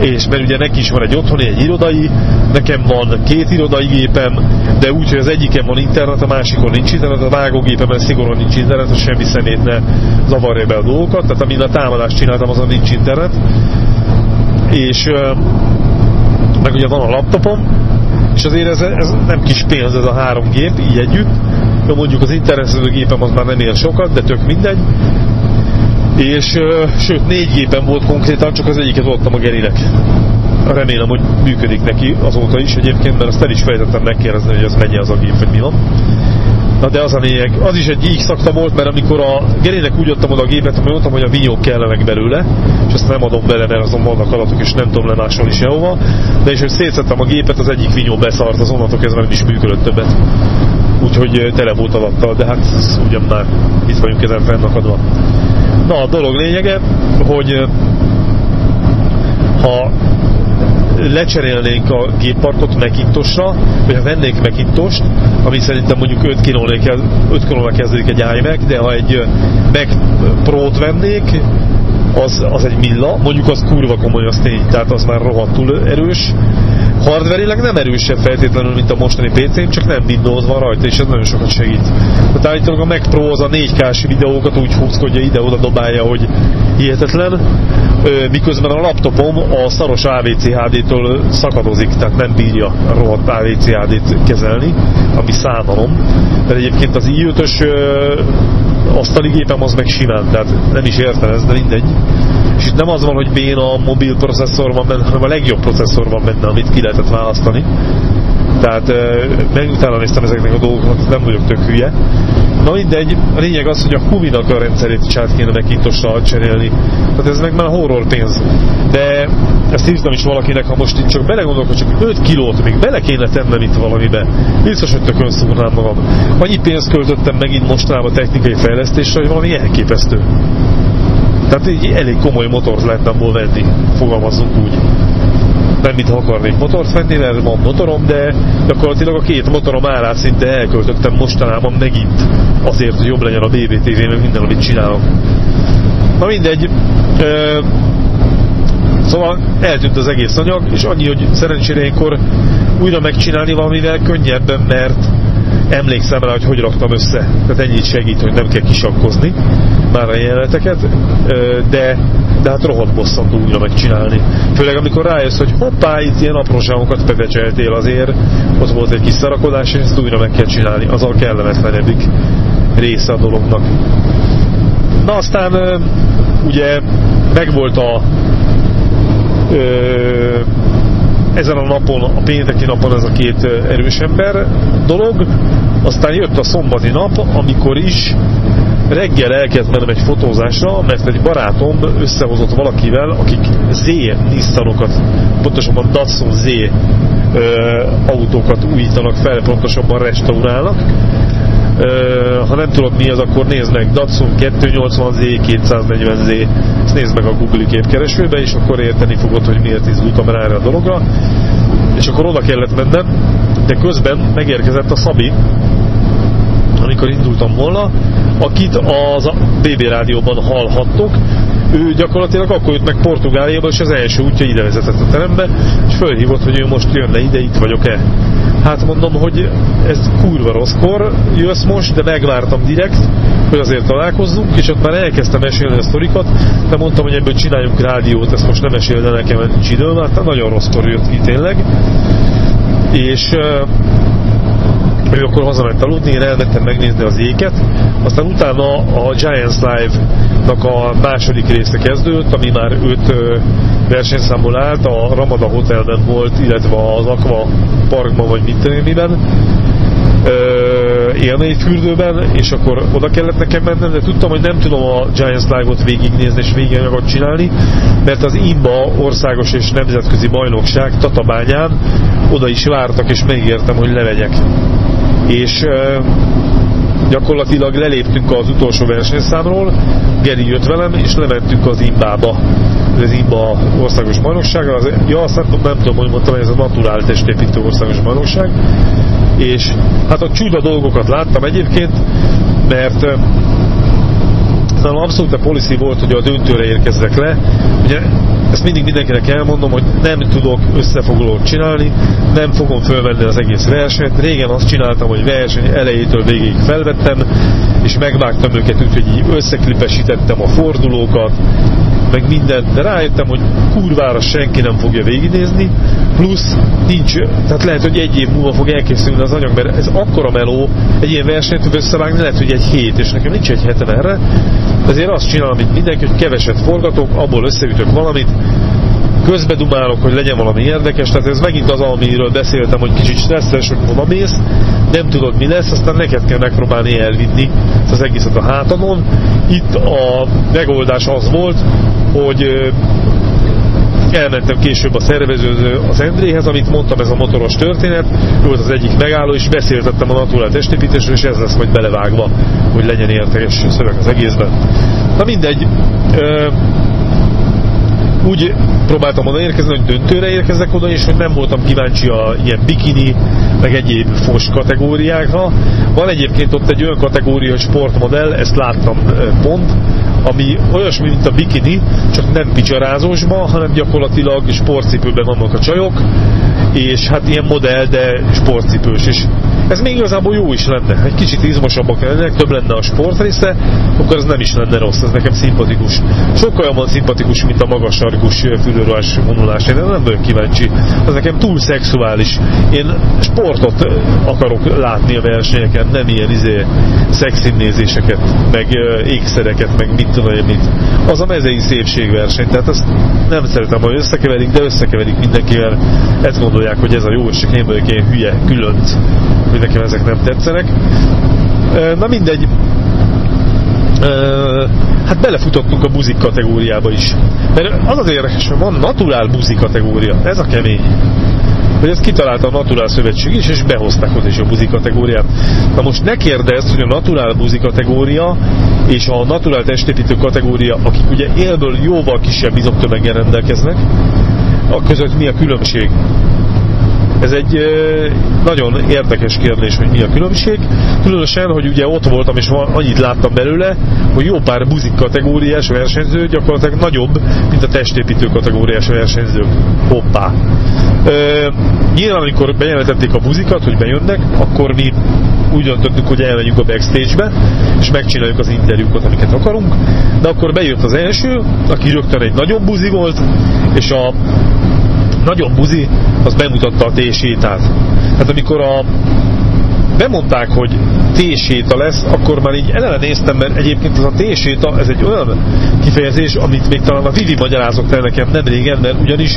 és mert ugye neki is van egy otthoni, egy irodai, nekem van két irodai gépem, de úgy, hogy az egyiken van internet, a másikon nincs internet, a vágógépemen szigorúan nincs internet, hogy semmi szemét ne zavarja be a dolgokat, tehát amin a támadást csináltam, azon nincs internet. És meg ugye van a laptopom, és azért ez, ez nem kis pénz ez a három gép, így együtt. Jó, mondjuk az internetező gépem az már nem ér sokat, de tök mindegy. És sőt, négy gépen volt konkrétan, csak az egyiket voltam a Gerinek. Remélem, hogy működik neki azóta is egyébként, mert azt el is fejtettem megkérdezni, hogy az mennyi az a gép, hogy mi van. Na de az a lényeg, az is egy így szakta volt, mert amikor a Gerének úgy adtam oda a gépet, hogy mondtam, hogy a vinyók kellenek belőle, és azt nem adom bele, mert azon vannak adatok, és nem tudom lemásolni sehova, de és hogy szétszettem a gépet, az egyik vinyó beszart, az onnantól kezdve nem is működött többet. Úgyhogy tele volt adattal, de hát ugyan már itt vagyunk ezen fennakadva. Na, a dolog lényege, hogy ha lecserélnénk a gépparkot Macintosra, vagy ha vennék Macintost, ami szerintem mondjuk 5 kilóval kezdődik egy iMac, de ha egy Mac Pro-t vennék, az, az egy milla, mondjuk az kurva komoly, az tény, tehát az már rohadtul erős. Hardverileg nem erősebb feltétlenül, mint a mostani PC-m, csak nem Windows van rajta, és ez nagyon sokat segít. Tehát állítólag a Mac Pro az a 4K-s videókat úgy húzkodja ide-oda dobálja, hogy hihetetlen, miközben a laptopom a szaros AVC HD-től szakadozik, tehát nem bírja a rohadt AVC HD-t kezelni, ami szánalom. Mert egyébként az i5-ös asztali gépem az meg simán, tehát nem is értem ez, de mindegy. És itt nem az van, hogy béna mobil processzor van benne, hanem a legjobb processzor van benne, amit ki lehetett választani. Tehát meg néztem ezeknek a dolgoknak, nem vagyok tök hülye. Na mindegy, a lényeg az, hogy a Huminak a rendszerét is át kéne Macintosra cserélni. Tehát ez meg már horror pénz. De ezt írtam is valakinek, ha most itt csak belegondolok, hogy csak 5 kilót még bele kéne tennem itt valamibe. Biztos, hogy tökön szúrnám magam. Annyi pénzt költöttem megint mostanában technikai fejlesztésre, hogy valami elképesztő. Tehát így elég komoly motort lehetne abból venni, fogalmazzunk úgy nem mintha akarnék motort venni, mert van motorom, de gyakorlatilag a két motorom árát szinte elköltöttem mostanában megint azért, hogy jobb legyen a BBTV, meg minden, amit csinálok. Na mindegy, ö, Szóval eltűnt az egész anyag, és annyi, hogy szerencsére ilyenkor újra megcsinálni valamivel könnyebben, mert emlékszem rá, hogy hogy raktam össze. Tehát ennyit segít, hogy nem kell kisakkozni már a jeleneteket, de, de hát rohadt bosszantó újra megcsinálni. Főleg amikor rájössz, hogy hoppá, itt ilyen apróságokat pepecseltél azért, ott volt egy kis szarakodás, és ezt újra meg kell csinálni. Az a kellemetlenebbik része a dolognak. Na aztán ugye megvolt a ezen a napon, a pénteki napon ez a két erős ember dolog, aztán jött a szombati nap, amikor is reggel el kellett mennem egy fotózásra, mert egy barátom összehozott valakivel, akik Z Nissanokat, pontosabban Datsun Z autókat újítanak fel, pontosabban restaurálnak. Ha nem tudod mi az, akkor nézd meg Datsun 280Z, 240Z, ezt nézd meg a Google képkeresőbe, és akkor érteni fogod, hogy miért izgultam rá erre a dologra. És akkor oda kellett mennem, de közben megérkezett a Szabi, amikor indultam volna, akit az BB rádióban hallhattok, ő gyakorlatilag akkor jött meg Portugáliába, és az első útja ide vezetett a terembe, és fölhívott, hogy ő most jönne ide, itt vagyok-e. Hát mondom, hogy ez kurva rosszkor jössz most, de megvártam direkt, hogy azért találkozzunk, és ott már elkezdtem mesélni a sztorikat, de mondtam, hogy ebből csináljunk rádiót, ezt most nem mesélne nekem, mert nincs időm, hát nagyon rosszkor jött ki tényleg. És ő akkor hazament aludni, én elmentem megnézni az éket, aztán utána a Giants Live a második része kezdődött, ami már öt versenyszámból állt, a Ramada Hotelben volt, illetve az Aqua Parkban, vagy mit miben fürdőben, és akkor oda kellett nekem mennem, de tudtam, hogy nem tudom a Giants Live-ot végignézni és végiganyagot csinálni, mert az IMBA országos és nemzetközi bajnokság Tatabányán oda is vártak, és megértem, hogy levegyek. És gyakorlatilag leléptünk az utolsó versenyszámról, Geri jött velem, és lementünk az Imbába, az Imba országos bajnokságra. Az, ja, azt nem, tudom, hogy mondtam, ez a naturál testépítő országos bajnokság, és hát a csuda dolgokat láttam egyébként, mert nálam abszolút a policy volt, hogy a döntőre érkezzek le. Ugye ezt mindig mindenkinek elmondom, hogy nem tudok összefoglalót csinálni, nem fogom fölvenni az egész versenyt. Régen azt csináltam, hogy verseny elejétől végéig felvettem, és megvágtam őket úgy, hogy így összeklipesítettem a fordulókat, meg mindent, de rájöttem, hogy kurvára senki nem fogja végignézni, plusz nincs, tehát lehet, hogy egy év múlva fog elkészülni az anyag, mert ez akkora meló, egy ilyen versenyt összevágni, lehet, hogy egy hét, és nekem nincs egy hetem erre, ezért azt csinálom, mint mindenki, hogy keveset forgatok, abból összeütök valamit, közbedumálok, hogy legyen valami érdekes, tehát ez megint az, amiről beszéltem, hogy kicsit stresszes, hogy oda mész, nem tudod mi lesz, aztán neked kell megpróbálni elvinni az egészet a hátadon. Itt a megoldás az volt, hogy elmentem később a szervező az Endréhez, amit mondtam, ez a motoros történet, ő volt az egyik megálló, és beszéltettem a naturál testépítésről, és ez lesz majd belevágva, hogy legyen értekes szöveg az egészben. Na mindegy, úgy próbáltam oda érkezni, hogy döntőre érkezek oda, és hogy nem voltam kíváncsi a ilyen bikini, meg egyéb fos kategóriákra. Van egyébként ott egy olyan kategória, sportmodell, ezt láttam pont, ami olyasmi, mint a bikini, csak nem picsarázósban, hanem gyakorlatilag sportcipőben vannak a csajok, és hát ilyen modell, de sportcipős, és ez még igazából jó is lenne. Egy kicsit izmosabbak lennének, több lenne a sport része, akkor ez nem is lenne rossz, ez nekem szimpatikus. Sokkal jobban szimpatikus, mint a magas sarkus fülőruhás vonulás. Én nem vagyok kíváncsi. Ez nekem túl szexuális. Én sportot akarok látni a versenyeken, nem ilyen izé szexinnézéseket, meg ékszereket, meg mit tudom én mit. Az a mezei szépségverseny, tehát azt nem szeretem, hogy összekeverik, de összekeverik mindenkivel. Ezt gondolják, hogy ez a jó, és én vagyok ilyen hülye, különc hogy nekem ezek nem tetszenek. Na mindegy, hát belefutottunk a buzik kategóriába is. Mert az az érdekes, hogy van naturál buzik kategória, ez a kemény. Hogy ezt kitalálta a Naturál Szövetség is, és behozták oda is a buzi kategóriát. Na most ne kérdezz, hogy a Naturál buzi kategória és a Naturál testépítő kategória, akik ugye élből jóval kisebb izomtömeggel rendelkeznek, a között mi a különbség? Ez egy nagyon érdekes kérdés, hogy mi a különbség. Különösen, hogy ugye ott voltam, és annyit láttam belőle, hogy jó pár buzik kategóriás versenyző gyakorlatilag nagyobb, mint a testépítő kategóriás versenyzők. Hoppá! Ö, nyilván, amikor bejelentették a buzikat, hogy bejönnek, akkor mi úgy döntöttük, hogy elmegyünk a backstage-be, és megcsináljuk az interjúkat, amiket akarunk. De akkor bejött az első, aki rögtön egy nagyobb buzi volt, és a nagyon buzi, az bemutatta a T-sétát. Hát amikor a bemondták, hogy T-séta lesz, akkor már így eleve néztem, mert egyébként az a T-séta, ez egy olyan kifejezés, amit még talán a Vivi magyarázott el nekem nem régen, mert ugyanis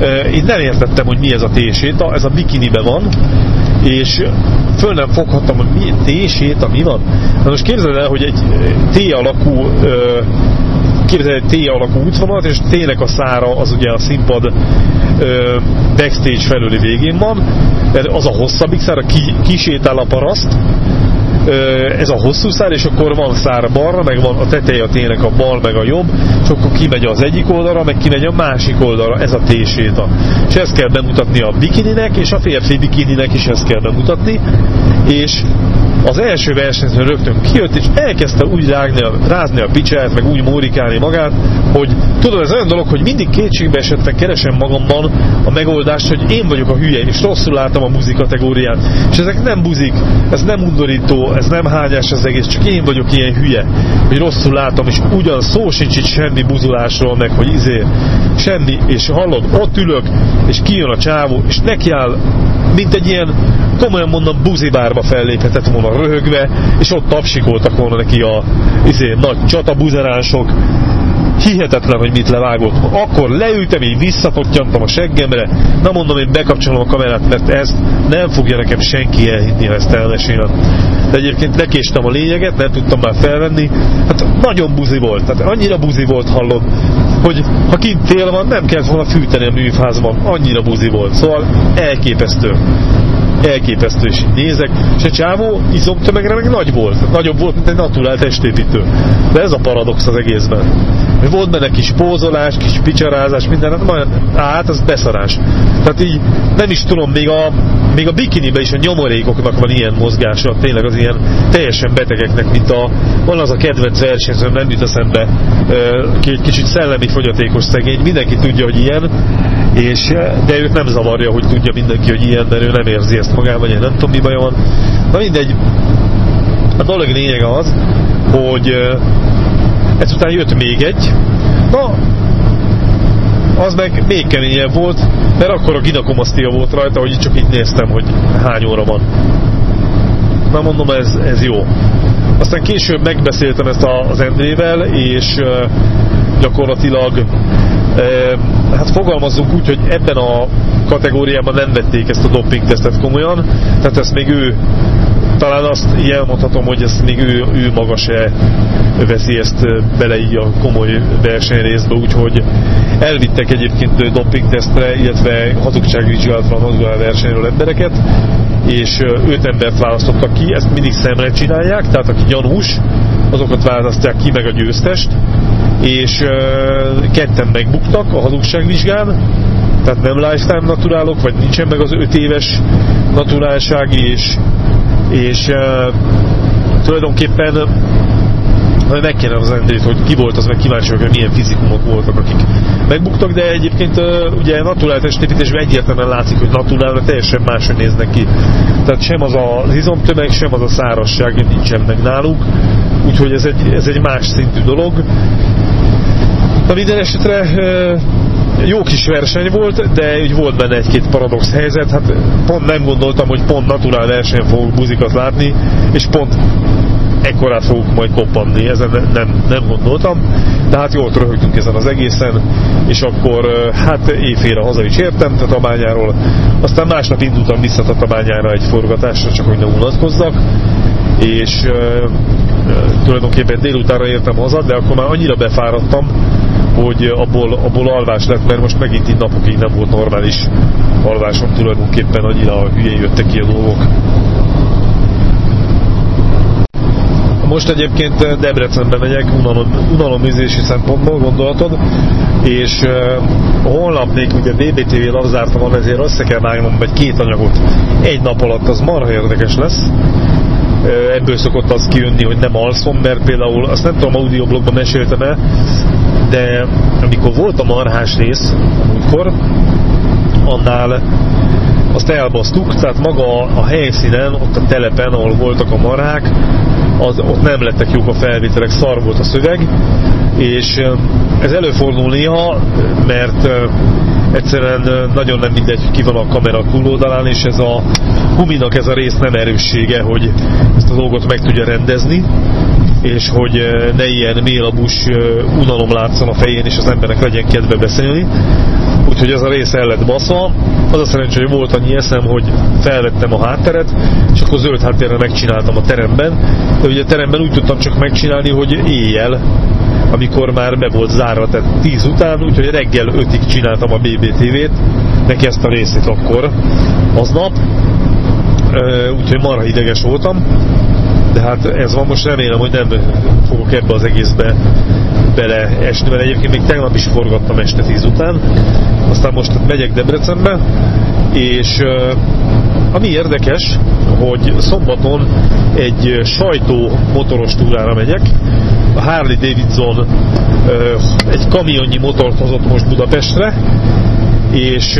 e, én nem értettem, hogy mi ez a T-séta, ez a bikinibe van, és föl nem foghattam, hogy mi T-séta, mi van. Na most képzeld el, hogy egy T alakú e, képzelj egy T alakú útvonalat, és T-nek a szára az ugye a színpad ö, backstage felüli végén van, az a hosszabbik szára, ki, kisétál a paraszt, ez a hosszú szár, és akkor van szár balra, meg van a teteje a tének a bal, meg a jobb, és akkor kimegy az egyik oldalra, meg kimegy a másik oldalra, ez a T-séta. És ezt kell bemutatni a bikininek, és a férfi bikininek is ezt kell bemutatni, és az első versenyző rögtön kijött, és elkezdte úgy rágni a, rázni a picsát, meg úgy mórikálni magát, hogy tudod, ez olyan dolog, hogy mindig kétségbe esetve keresem magamban a megoldást, hogy én vagyok a hülye, és rosszul látom a buzi kategóriát. És ezek nem buzik, ez nem undorító, ez nem hányás az egész, csak én vagyok ilyen hülye, hogy rosszul látom, és ugyan szó sincs itt semmi buzulásról, meg hogy izé, semmi, és hallod, ott ülök, és kijön a csávó, és nekiáll, mint egy ilyen, komolyan mondom, buzibárba felléphetett volna röhögve, és ott tapsikoltak volna neki a izé, nagy csatabuzerások, hihetetlen, hogy mit levágott. Akkor leültem, így visszapottyantam a seggemre, na mondom, én bekapcsolom a kamerát, mert ezt nem fogja nekem senki elhinni, ha ezt elmesélem. De egyébként lekéstem a lényeget, nem tudtam már felvenni. Hát nagyon buzi volt, tehát annyira buzi volt, hallod, hogy ha kint tél van, nem kellett volna fűteni a műfázban, annyira buzi volt. Szóval elképesztő elképesztő, és nézek, és a csávó izomtömegre meg nagy volt, nagyobb volt, mint egy naturál testépítő. De ez a paradox az egészben. Volt benne kis pózolás, kis picsarázás, minden, hát, majd, hát az beszarás. Tehát így nem is tudom, még a, még a bikinibe is a nyomorékoknak van ilyen mozgása, tényleg az ilyen teljesen betegeknek, mint a, van az a kedvenc versenyző, nem jut eszembe, egy kicsit szellemi fogyatékos szegény, mindenki tudja, hogy ilyen, és, de őt nem zavarja, hogy tudja mindenki, hogy ilyen, mert ő nem érzi ezt magában, vagy nem tudom, mi baj van. Na mindegy, a dolog lényege az, hogy ezután jött még egy, na, az meg még keményebb volt, mert akkor a ginekomasztia volt rajta, hogy csak így néztem, hogy hány óra van. Na mondom, ez, ez jó. Aztán később megbeszéltem ezt az Endrével, és gyakorlatilag hát fogalmazzunk úgy, hogy ebben a kategóriában nem vették ezt a doping tesztet komolyan, tehát ezt még ő talán azt elmondhatom, hogy ezt még ő, ő maga se veszi ezt bele így a komoly versenyrészbe, úgyhogy elvittek egyébként dopingtesztre, illetve hazugságvizsgálatra a versenyről embereket, és öt embert választottak ki, ezt mindig szemre csinálják, tehát aki gyanús, azokat választják ki, meg a győztest, és ketten megbuktak a hazugságvizsgán, tehát nem lifetime naturálok, vagy nincsen meg az 5 éves naturálság, és, és tulajdonképpen majd meg kéne az Endrét, hogy ki volt az, meg kíváncsi hogy milyen fizikumok voltak, akik megbuktak, de egyébként ugye naturál testépítésben egyértelműen látszik, hogy naturál, teljesen máshogy néznek ki. Tehát sem az az izomtömeg, sem az a szárasság nincsen meg náluk, úgyhogy ez egy, ez egy más szintű dolog. Na minden esetre jó kis verseny volt, de úgy volt benne egy-két paradox helyzet. Hát pont nem gondoltam, hogy pont naturál versenyen fogok buzikat látni, és pont ekkorát fogok majd koppanni, ezen nem, nem gondoltam, de hát jól röhögtünk ezen az egészen, és akkor hát éjfélre haza is értem a tabányáról, aztán másnap indultam vissza a tabányára egy forgatásra, csak hogy ne unatkozzak, és uh, tulajdonképpen délutánra értem haza, de akkor már annyira befáradtam, hogy abból, abból alvás lett, mert most megint így napokig nem volt normális alvásom, tulajdonképpen annyira hülyén jöttek ki a dolgok. Most egyébként Debrecenbe megyek unalom, unalomizési szempontból, gondolatod, és uh, holnap még ugye BBTV lapzártam van, ezért össze kell vágnom egy két anyagot egy nap alatt, az marha érdekes lesz. Ebből szokott az kijönni, hogy nem alszom, mert például azt nem tudom, audioblogban meséltem el, de amikor volt a marhás rész, amikor annál azt elbasztuk, tehát maga a helyszínen, ott a telepen, ahol voltak a marhák, az, ott nem lettek jók a felvételek, szar volt a szöveg, és ez előfordul néha, mert egyszerűen nagyon nem mindegy, ki van a kamera túloldalán, és ez a huminak ez a rész nem erőssége, hogy ezt a dolgot meg tudja rendezni, és hogy ne ilyen mélabus unalom látszon a fején, és az embernek legyen kedve beszélni. Úgyhogy ez a rész el lett baszva. Az a szerencsé, hogy volt annyi eszem, hogy felvettem a hátteret, és akkor zöld háttérre megcsináltam a teremben. De ugye a teremben úgy tudtam csak megcsinálni, hogy éjjel amikor már be volt zárva, tehát 10 után, úgyhogy reggel 5-ig csináltam a BBTV-t, neki ezt a részét akkor, aznap, úgyhogy marha ideges voltam, de hát ez van, most remélem, hogy nem fogok ebbe az egészbe beleesni, mert egyébként még tegnap is forgattam este 10 után, aztán most megyek Debrecenbe, és ami érdekes, hogy szombaton egy sajtó motoros túrára megyek, a Harley Davidson egy kamionnyi motort hozott most Budapestre, és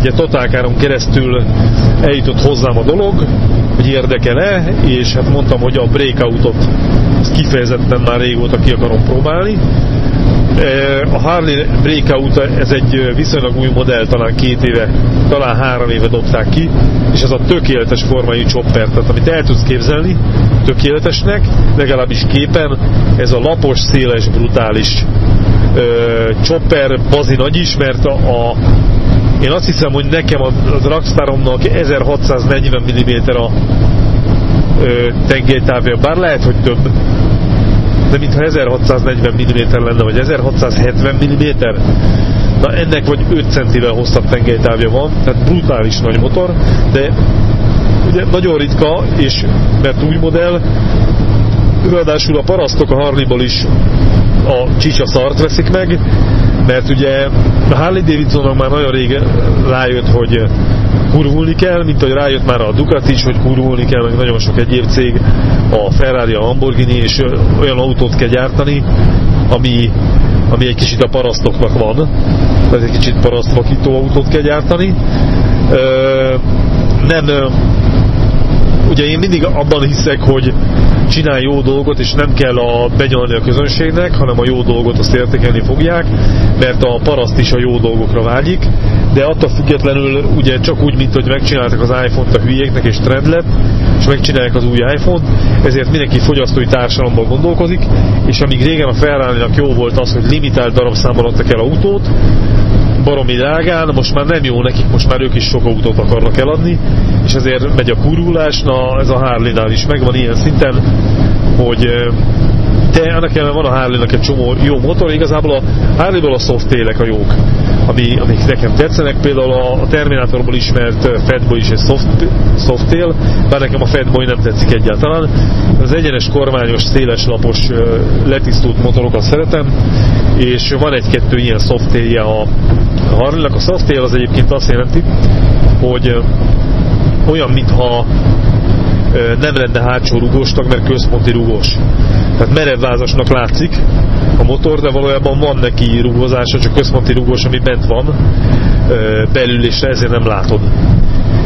ugye Totálkáron keresztül eljutott hozzám a dolog, hogy érdekel-e, és hát mondtam, hogy a breakoutot kifejezetten már régóta ki akarom próbálni, A Harley Breakout ez egy viszonylag új modell, talán két éve, talán három éve dobták ki, és ez a tökéletes formai chopper, tehát amit el tudsz képzelni, tökéletesnek, legalábbis képen, ez a lapos, széles, brutális chopper bazi nagy is, mert a, a én azt hiszem, hogy nekem a, a Dragstaromnak 1640 mm a tengelytávja, bár lehet, hogy több, de mintha 1640 mm lenne, vagy 1670 mm, na ennek vagy 5 centivel hosszabb tengelytávja van, tehát brutális nagy motor, de ugye nagyon ritka, és mert új modell, ráadásul a parasztok a Harley-ból is a csicsa szart veszik meg, mert ugye a Harley Davidsonnak már nagyon rég rájött, hogy kurvulni kell, mint ahogy rájött már a Ducati is, hogy kurvulni kell, meg nagyon sok egyéb cég, a Ferrari, a Lamborghini, és olyan autót kell gyártani, ami, ami egy kicsit a parasztoknak van, tehát egy kicsit parasztvakító autót kell gyártani. Ö, nem ugye én mindig abban hiszek, hogy csinál jó dolgot, és nem kell a benyalni a közönségnek, hanem a jó dolgot azt értékelni fogják, mert a paraszt is a jó dolgokra vágyik, de attól függetlenül ugye csak úgy, mint hogy megcsináltak az iPhone-t a hülyéknek, és trend lett, és megcsinálják az új iPhone-t, ezért mindenki fogyasztói társadalomban gondolkozik, és amíg régen a ferrari jó volt az, hogy limitált darabszámban adtak el autót, baromi drágán, most már nem jó nekik, most már ők is sok autót akarnak eladni, és ezért megy a kurulás, na ez a Harley-nál is megvan ilyen szinten, hogy de annak ellenére van a Harley-nak egy csomó jó motor, igazából a Harley-ból a softélek a jók, ami, amik nekem tetszenek, például a Terminátorból ismert Fatboy is egy soft, softail, bár nekem a Fatboy nem tetszik egyáltalán. Az egyenes kormányos, széles lapos, letisztult motorokat szeretem, és van egy-kettő ilyen softailje a Harley-nak. A softail az egyébként azt jelenti, hogy olyan, mintha nem lenne hátsó rugóstak, mert központi rugós. Tehát merevvázasnak látszik a motor, de valójában van neki rugózása, csak központi rugós, ami bent van belül, és ezért nem látod.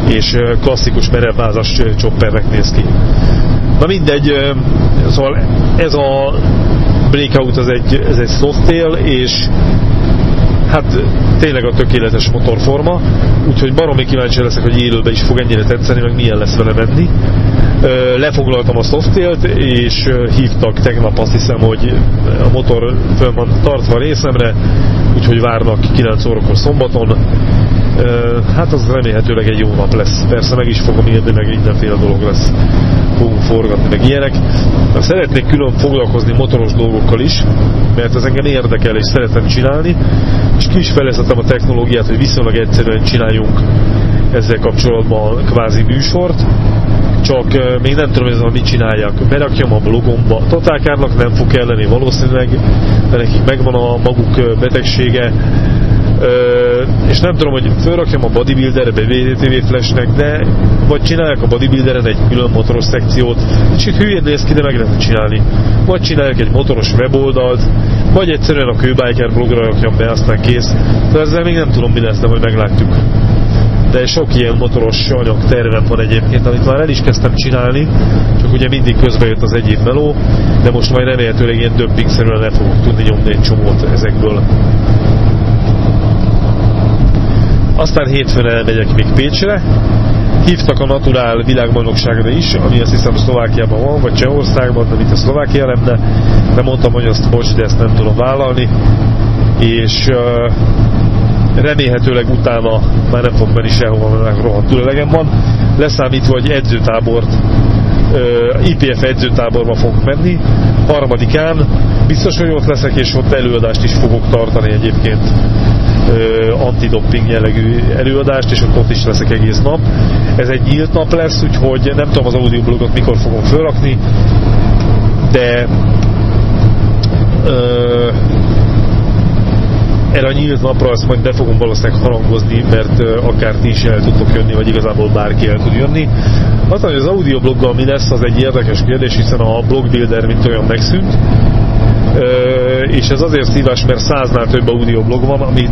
És klasszikus merevvázas choppernek néz ki. Na mindegy, szóval ez a Breakout az egy, ez egy softail, és hát tényleg a tökéletes motorforma, úgyhogy baromi kíváncsi leszek, hogy élőben is fog ennyire tetszeni, meg milyen lesz vele menni. Lefoglaltam a softélt, és hívtak tegnap azt hiszem, hogy a motor föl van tartva részemre, úgyhogy várnak 9 órakor szombaton. Hát az remélhetőleg egy jó nap lesz. Persze meg is fogom írni, meg mindenféle dolog lesz. Fogunk forgatni, meg ilyenek. Szeretnék külön foglalkozni motoros dolgokkal is, mert ez engem érdekel, és szeretem csinálni, és ki is a technológiát, hogy viszonylag egyszerűen csináljunk ezzel kapcsolatban kvázi műsort, csak még nem tudom, hogy mit csináljak. Berakjam a blogomba. Totálkárnak nem fog kelleni valószínűleg, mert nekik megvan a maguk betegsége, és nem tudom, hogy felrakjam a bodybuilderre, be VDTV flashnek, de vagy csinálják a bodybuilderen egy külön motoros szekciót, kicsit hülyén néz ki, de meg lehet csinálni. Vagy csinálják egy motoros weboldalt, vagy egyszerűen a kőbiker blogra rakjam be, aztán kész. De ezzel még nem tudom, mi lesz, de majd meglátjuk de sok ilyen motoros anyag tervem van egyébként, amit már el is kezdtem csinálni, csak ugye mindig közbe jött az egyéb meló, de most majd remélhetőleg ilyen döbbingszerűen le fogok tudni nyomni egy csomót ezekből. Aztán hétfőn elmegyek még Pécsre, hívtak a Naturál világbajnokságra is, ami azt hiszem Szlovákiában van, vagy Csehországban, de itt a Szlovákia lenne, de mondtam, hogy azt bocs, de ezt nem tudom vállalni, és uh, remélhetőleg utána már nem fog menni sehova, mert rohadt tülelegem van, leszámítva, hogy edzőtábort IPF edzőtáborba fogok menni, harmadikán biztos, hogy ott leszek, és ott előadást is fogok tartani egyébként antidoping jellegű előadást, és ott is leszek egész nap. Ez egy nyílt nap lesz, úgyhogy nem tudom az audioblogot mikor fogom felrakni, de ö, erre a nyílt napra azt majd be fogom valószínűleg harangozni, mert akár ti is el tudtok jönni, vagy igazából bárki el tud jönni. Aztán, hogy az audiobloggal mi lesz, az egy érdekes kérdés, hiszen a blogbuilder mint olyan megszűnt, és ez azért szívás, mert száznál több audioblog van, ami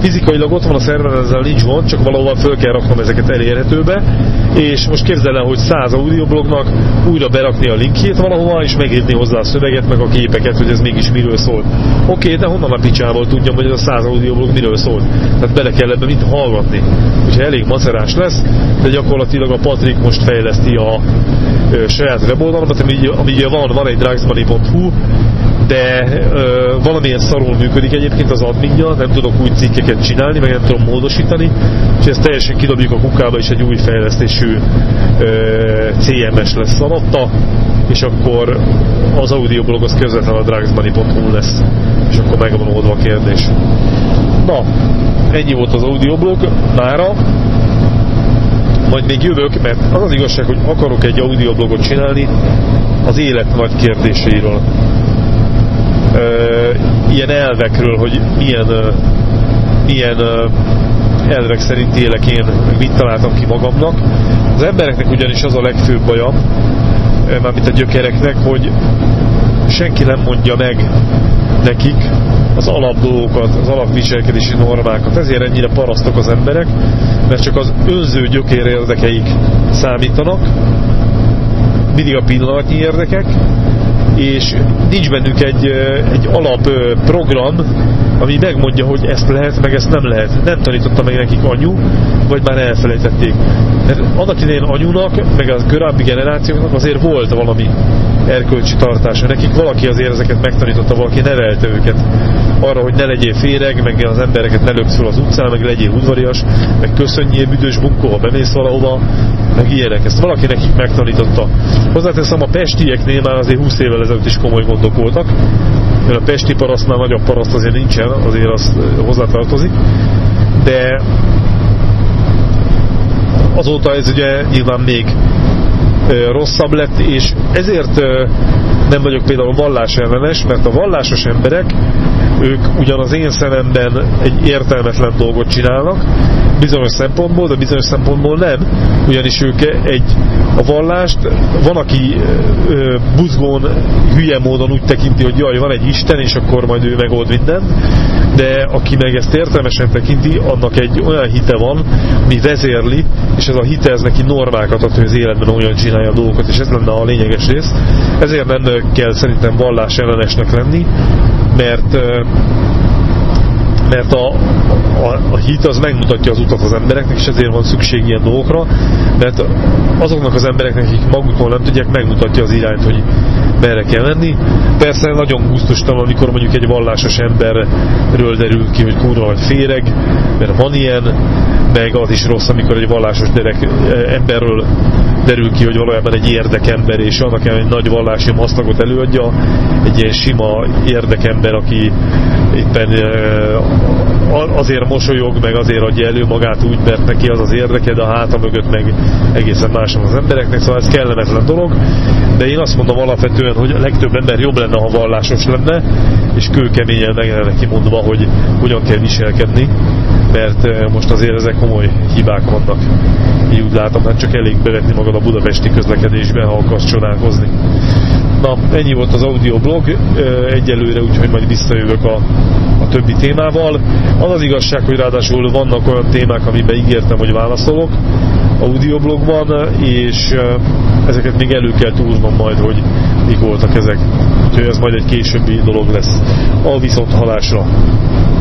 fizikailag ott van a szerveren, ezzel nincs gond, csak valahol föl kell raknom ezeket elérhetőbe, és most képzeld el, hogy 100 audioblognak újra berakni a linkjét valahova, és megírni hozzá a szöveget, meg a képeket, hogy ez mégis miről szól. Oké, de honnan a picsából tudjam, hogy ez a 100 audioblog miről szól? Tehát bele kell ebbe mit hallgatni. Úgyhogy elég macerás lesz, de gyakorlatilag a Patrik most fejleszti a saját weboldalamat, ami, ami ugye van, van egy drugsmoney.hu, de ö, valamilyen szarul működik egyébként az adminja, nem tudok új cikkeket csinálni, meg nem tudom módosítani, és ezt teljesen kidobjuk a kukába, és egy új fejlesztésű ö, CMS lesz alatta, és akkor az audioblog az közvetlenül a drugsmoney.hu lesz, és akkor meg van oldva a kérdés. Na, ennyi volt az audioblog mára, majd még jövök, mert az az igazság, hogy akarok egy audioblogot csinálni az élet nagy kérdéseiről ilyen elvekről, hogy milyen, milyen elvek szerint élek én, mit találtam ki magamnak. Az embereknek ugyanis az a legfőbb baja, mármint a gyökereknek, hogy senki nem mondja meg nekik az alapdolgokat, az alapviselkedési normákat. Ezért ennyire parasztok az emberek, mert csak az önző gyökér érdekeik számítanak, mindig a pillanatnyi érdekek, és nincs bennük egy, egy alap program, ami megmondja, hogy ezt lehet, meg ezt nem lehet. Nem tanította meg nekik anyu, vagy már elfelejtették. Mert annak idején anyunak, meg a korábbi generációknak azért volt valami erkölcsi tartása. Nekik valaki azért ezeket megtanította, valaki nevelte őket arra, hogy ne legyél féreg, meg az embereket ne löksz az utcán, meg legyél udvarias, meg köszönjél büdös bunkó, ha bemész valahova, meg ilyenek. Ezt valaki nekik megtanította. Hozzáteszem, a pestieknél már azért 20 évvel ezelőtt is komoly gondok voltak. A pesti parasztnál nagyobb paraszt azért nincsen, azért az hozzátartozik. De azóta ez ugye nyilván még rosszabb lett, és ezért nem vagyok például vallásellenes, mert a vallásos emberek, ők ugyan az én szememben egy értelmetlen dolgot csinálnak, bizonyos szempontból, de bizonyos szempontból nem, ugyanis ők egy, a vallást van, aki ö, buzgón, hülye módon úgy tekinti, hogy jaj, van egy Isten, és akkor majd ő megold mindent, de aki meg ezt értelmesen tekinti, annak egy olyan hite van, mi vezérli, és ez a hite ez neki normákat ad, hogy az életben olyan csinálja a dolgokat, és ez lenne a lényeges rész. Ezért nem kell szerintem vallás ellenesnek lenni, mert mert a, a, a hit az megmutatja az utat az embereknek, és ezért van szükség ilyen dolgokra, mert azoknak az embereknek, akik maguktól nem tudják, megmutatja az irányt, hogy merre kell menni. Persze nagyon gusztustalan, amikor mondjuk egy vallásos emberről derül ki, hogy kurva vagy féreg, mert van ilyen, meg az is rossz, amikor egy vallásos derek, emberről derül ki, hogy valójában egy érdekember, és annak egy nagy vallási masztagot előadja, egy ilyen sima érdekember, aki éppen azért mosolyog, meg azért adja elő magát úgy, mert neki az az érdeke, de a háta mögött meg egészen más az embereknek, szóval ez kellemetlen dolog, de én azt mondom alapvetően, hogy a legtöbb ember jobb lenne, ha vallásos lenne, és kőkeményen meg lenne kimondva, hogy hogyan kell viselkedni, mert most azért ezek komoly hibák vannak. Így úgy látom, hát csak elég bevetni magad a budapesti közlekedésbe, ha akarsz csodálkozni. Na, ennyi volt az audioblog egyelőre, úgyhogy majd visszajövök a, a többi témával. Az az igazság, hogy ráadásul vannak olyan témák, amiben ígértem, hogy válaszolok audioblogban, és ezeket még elő kell túlnom majd, hogy mik voltak ezek. Úgyhogy ez majd egy későbbi dolog lesz. A viszont halásra.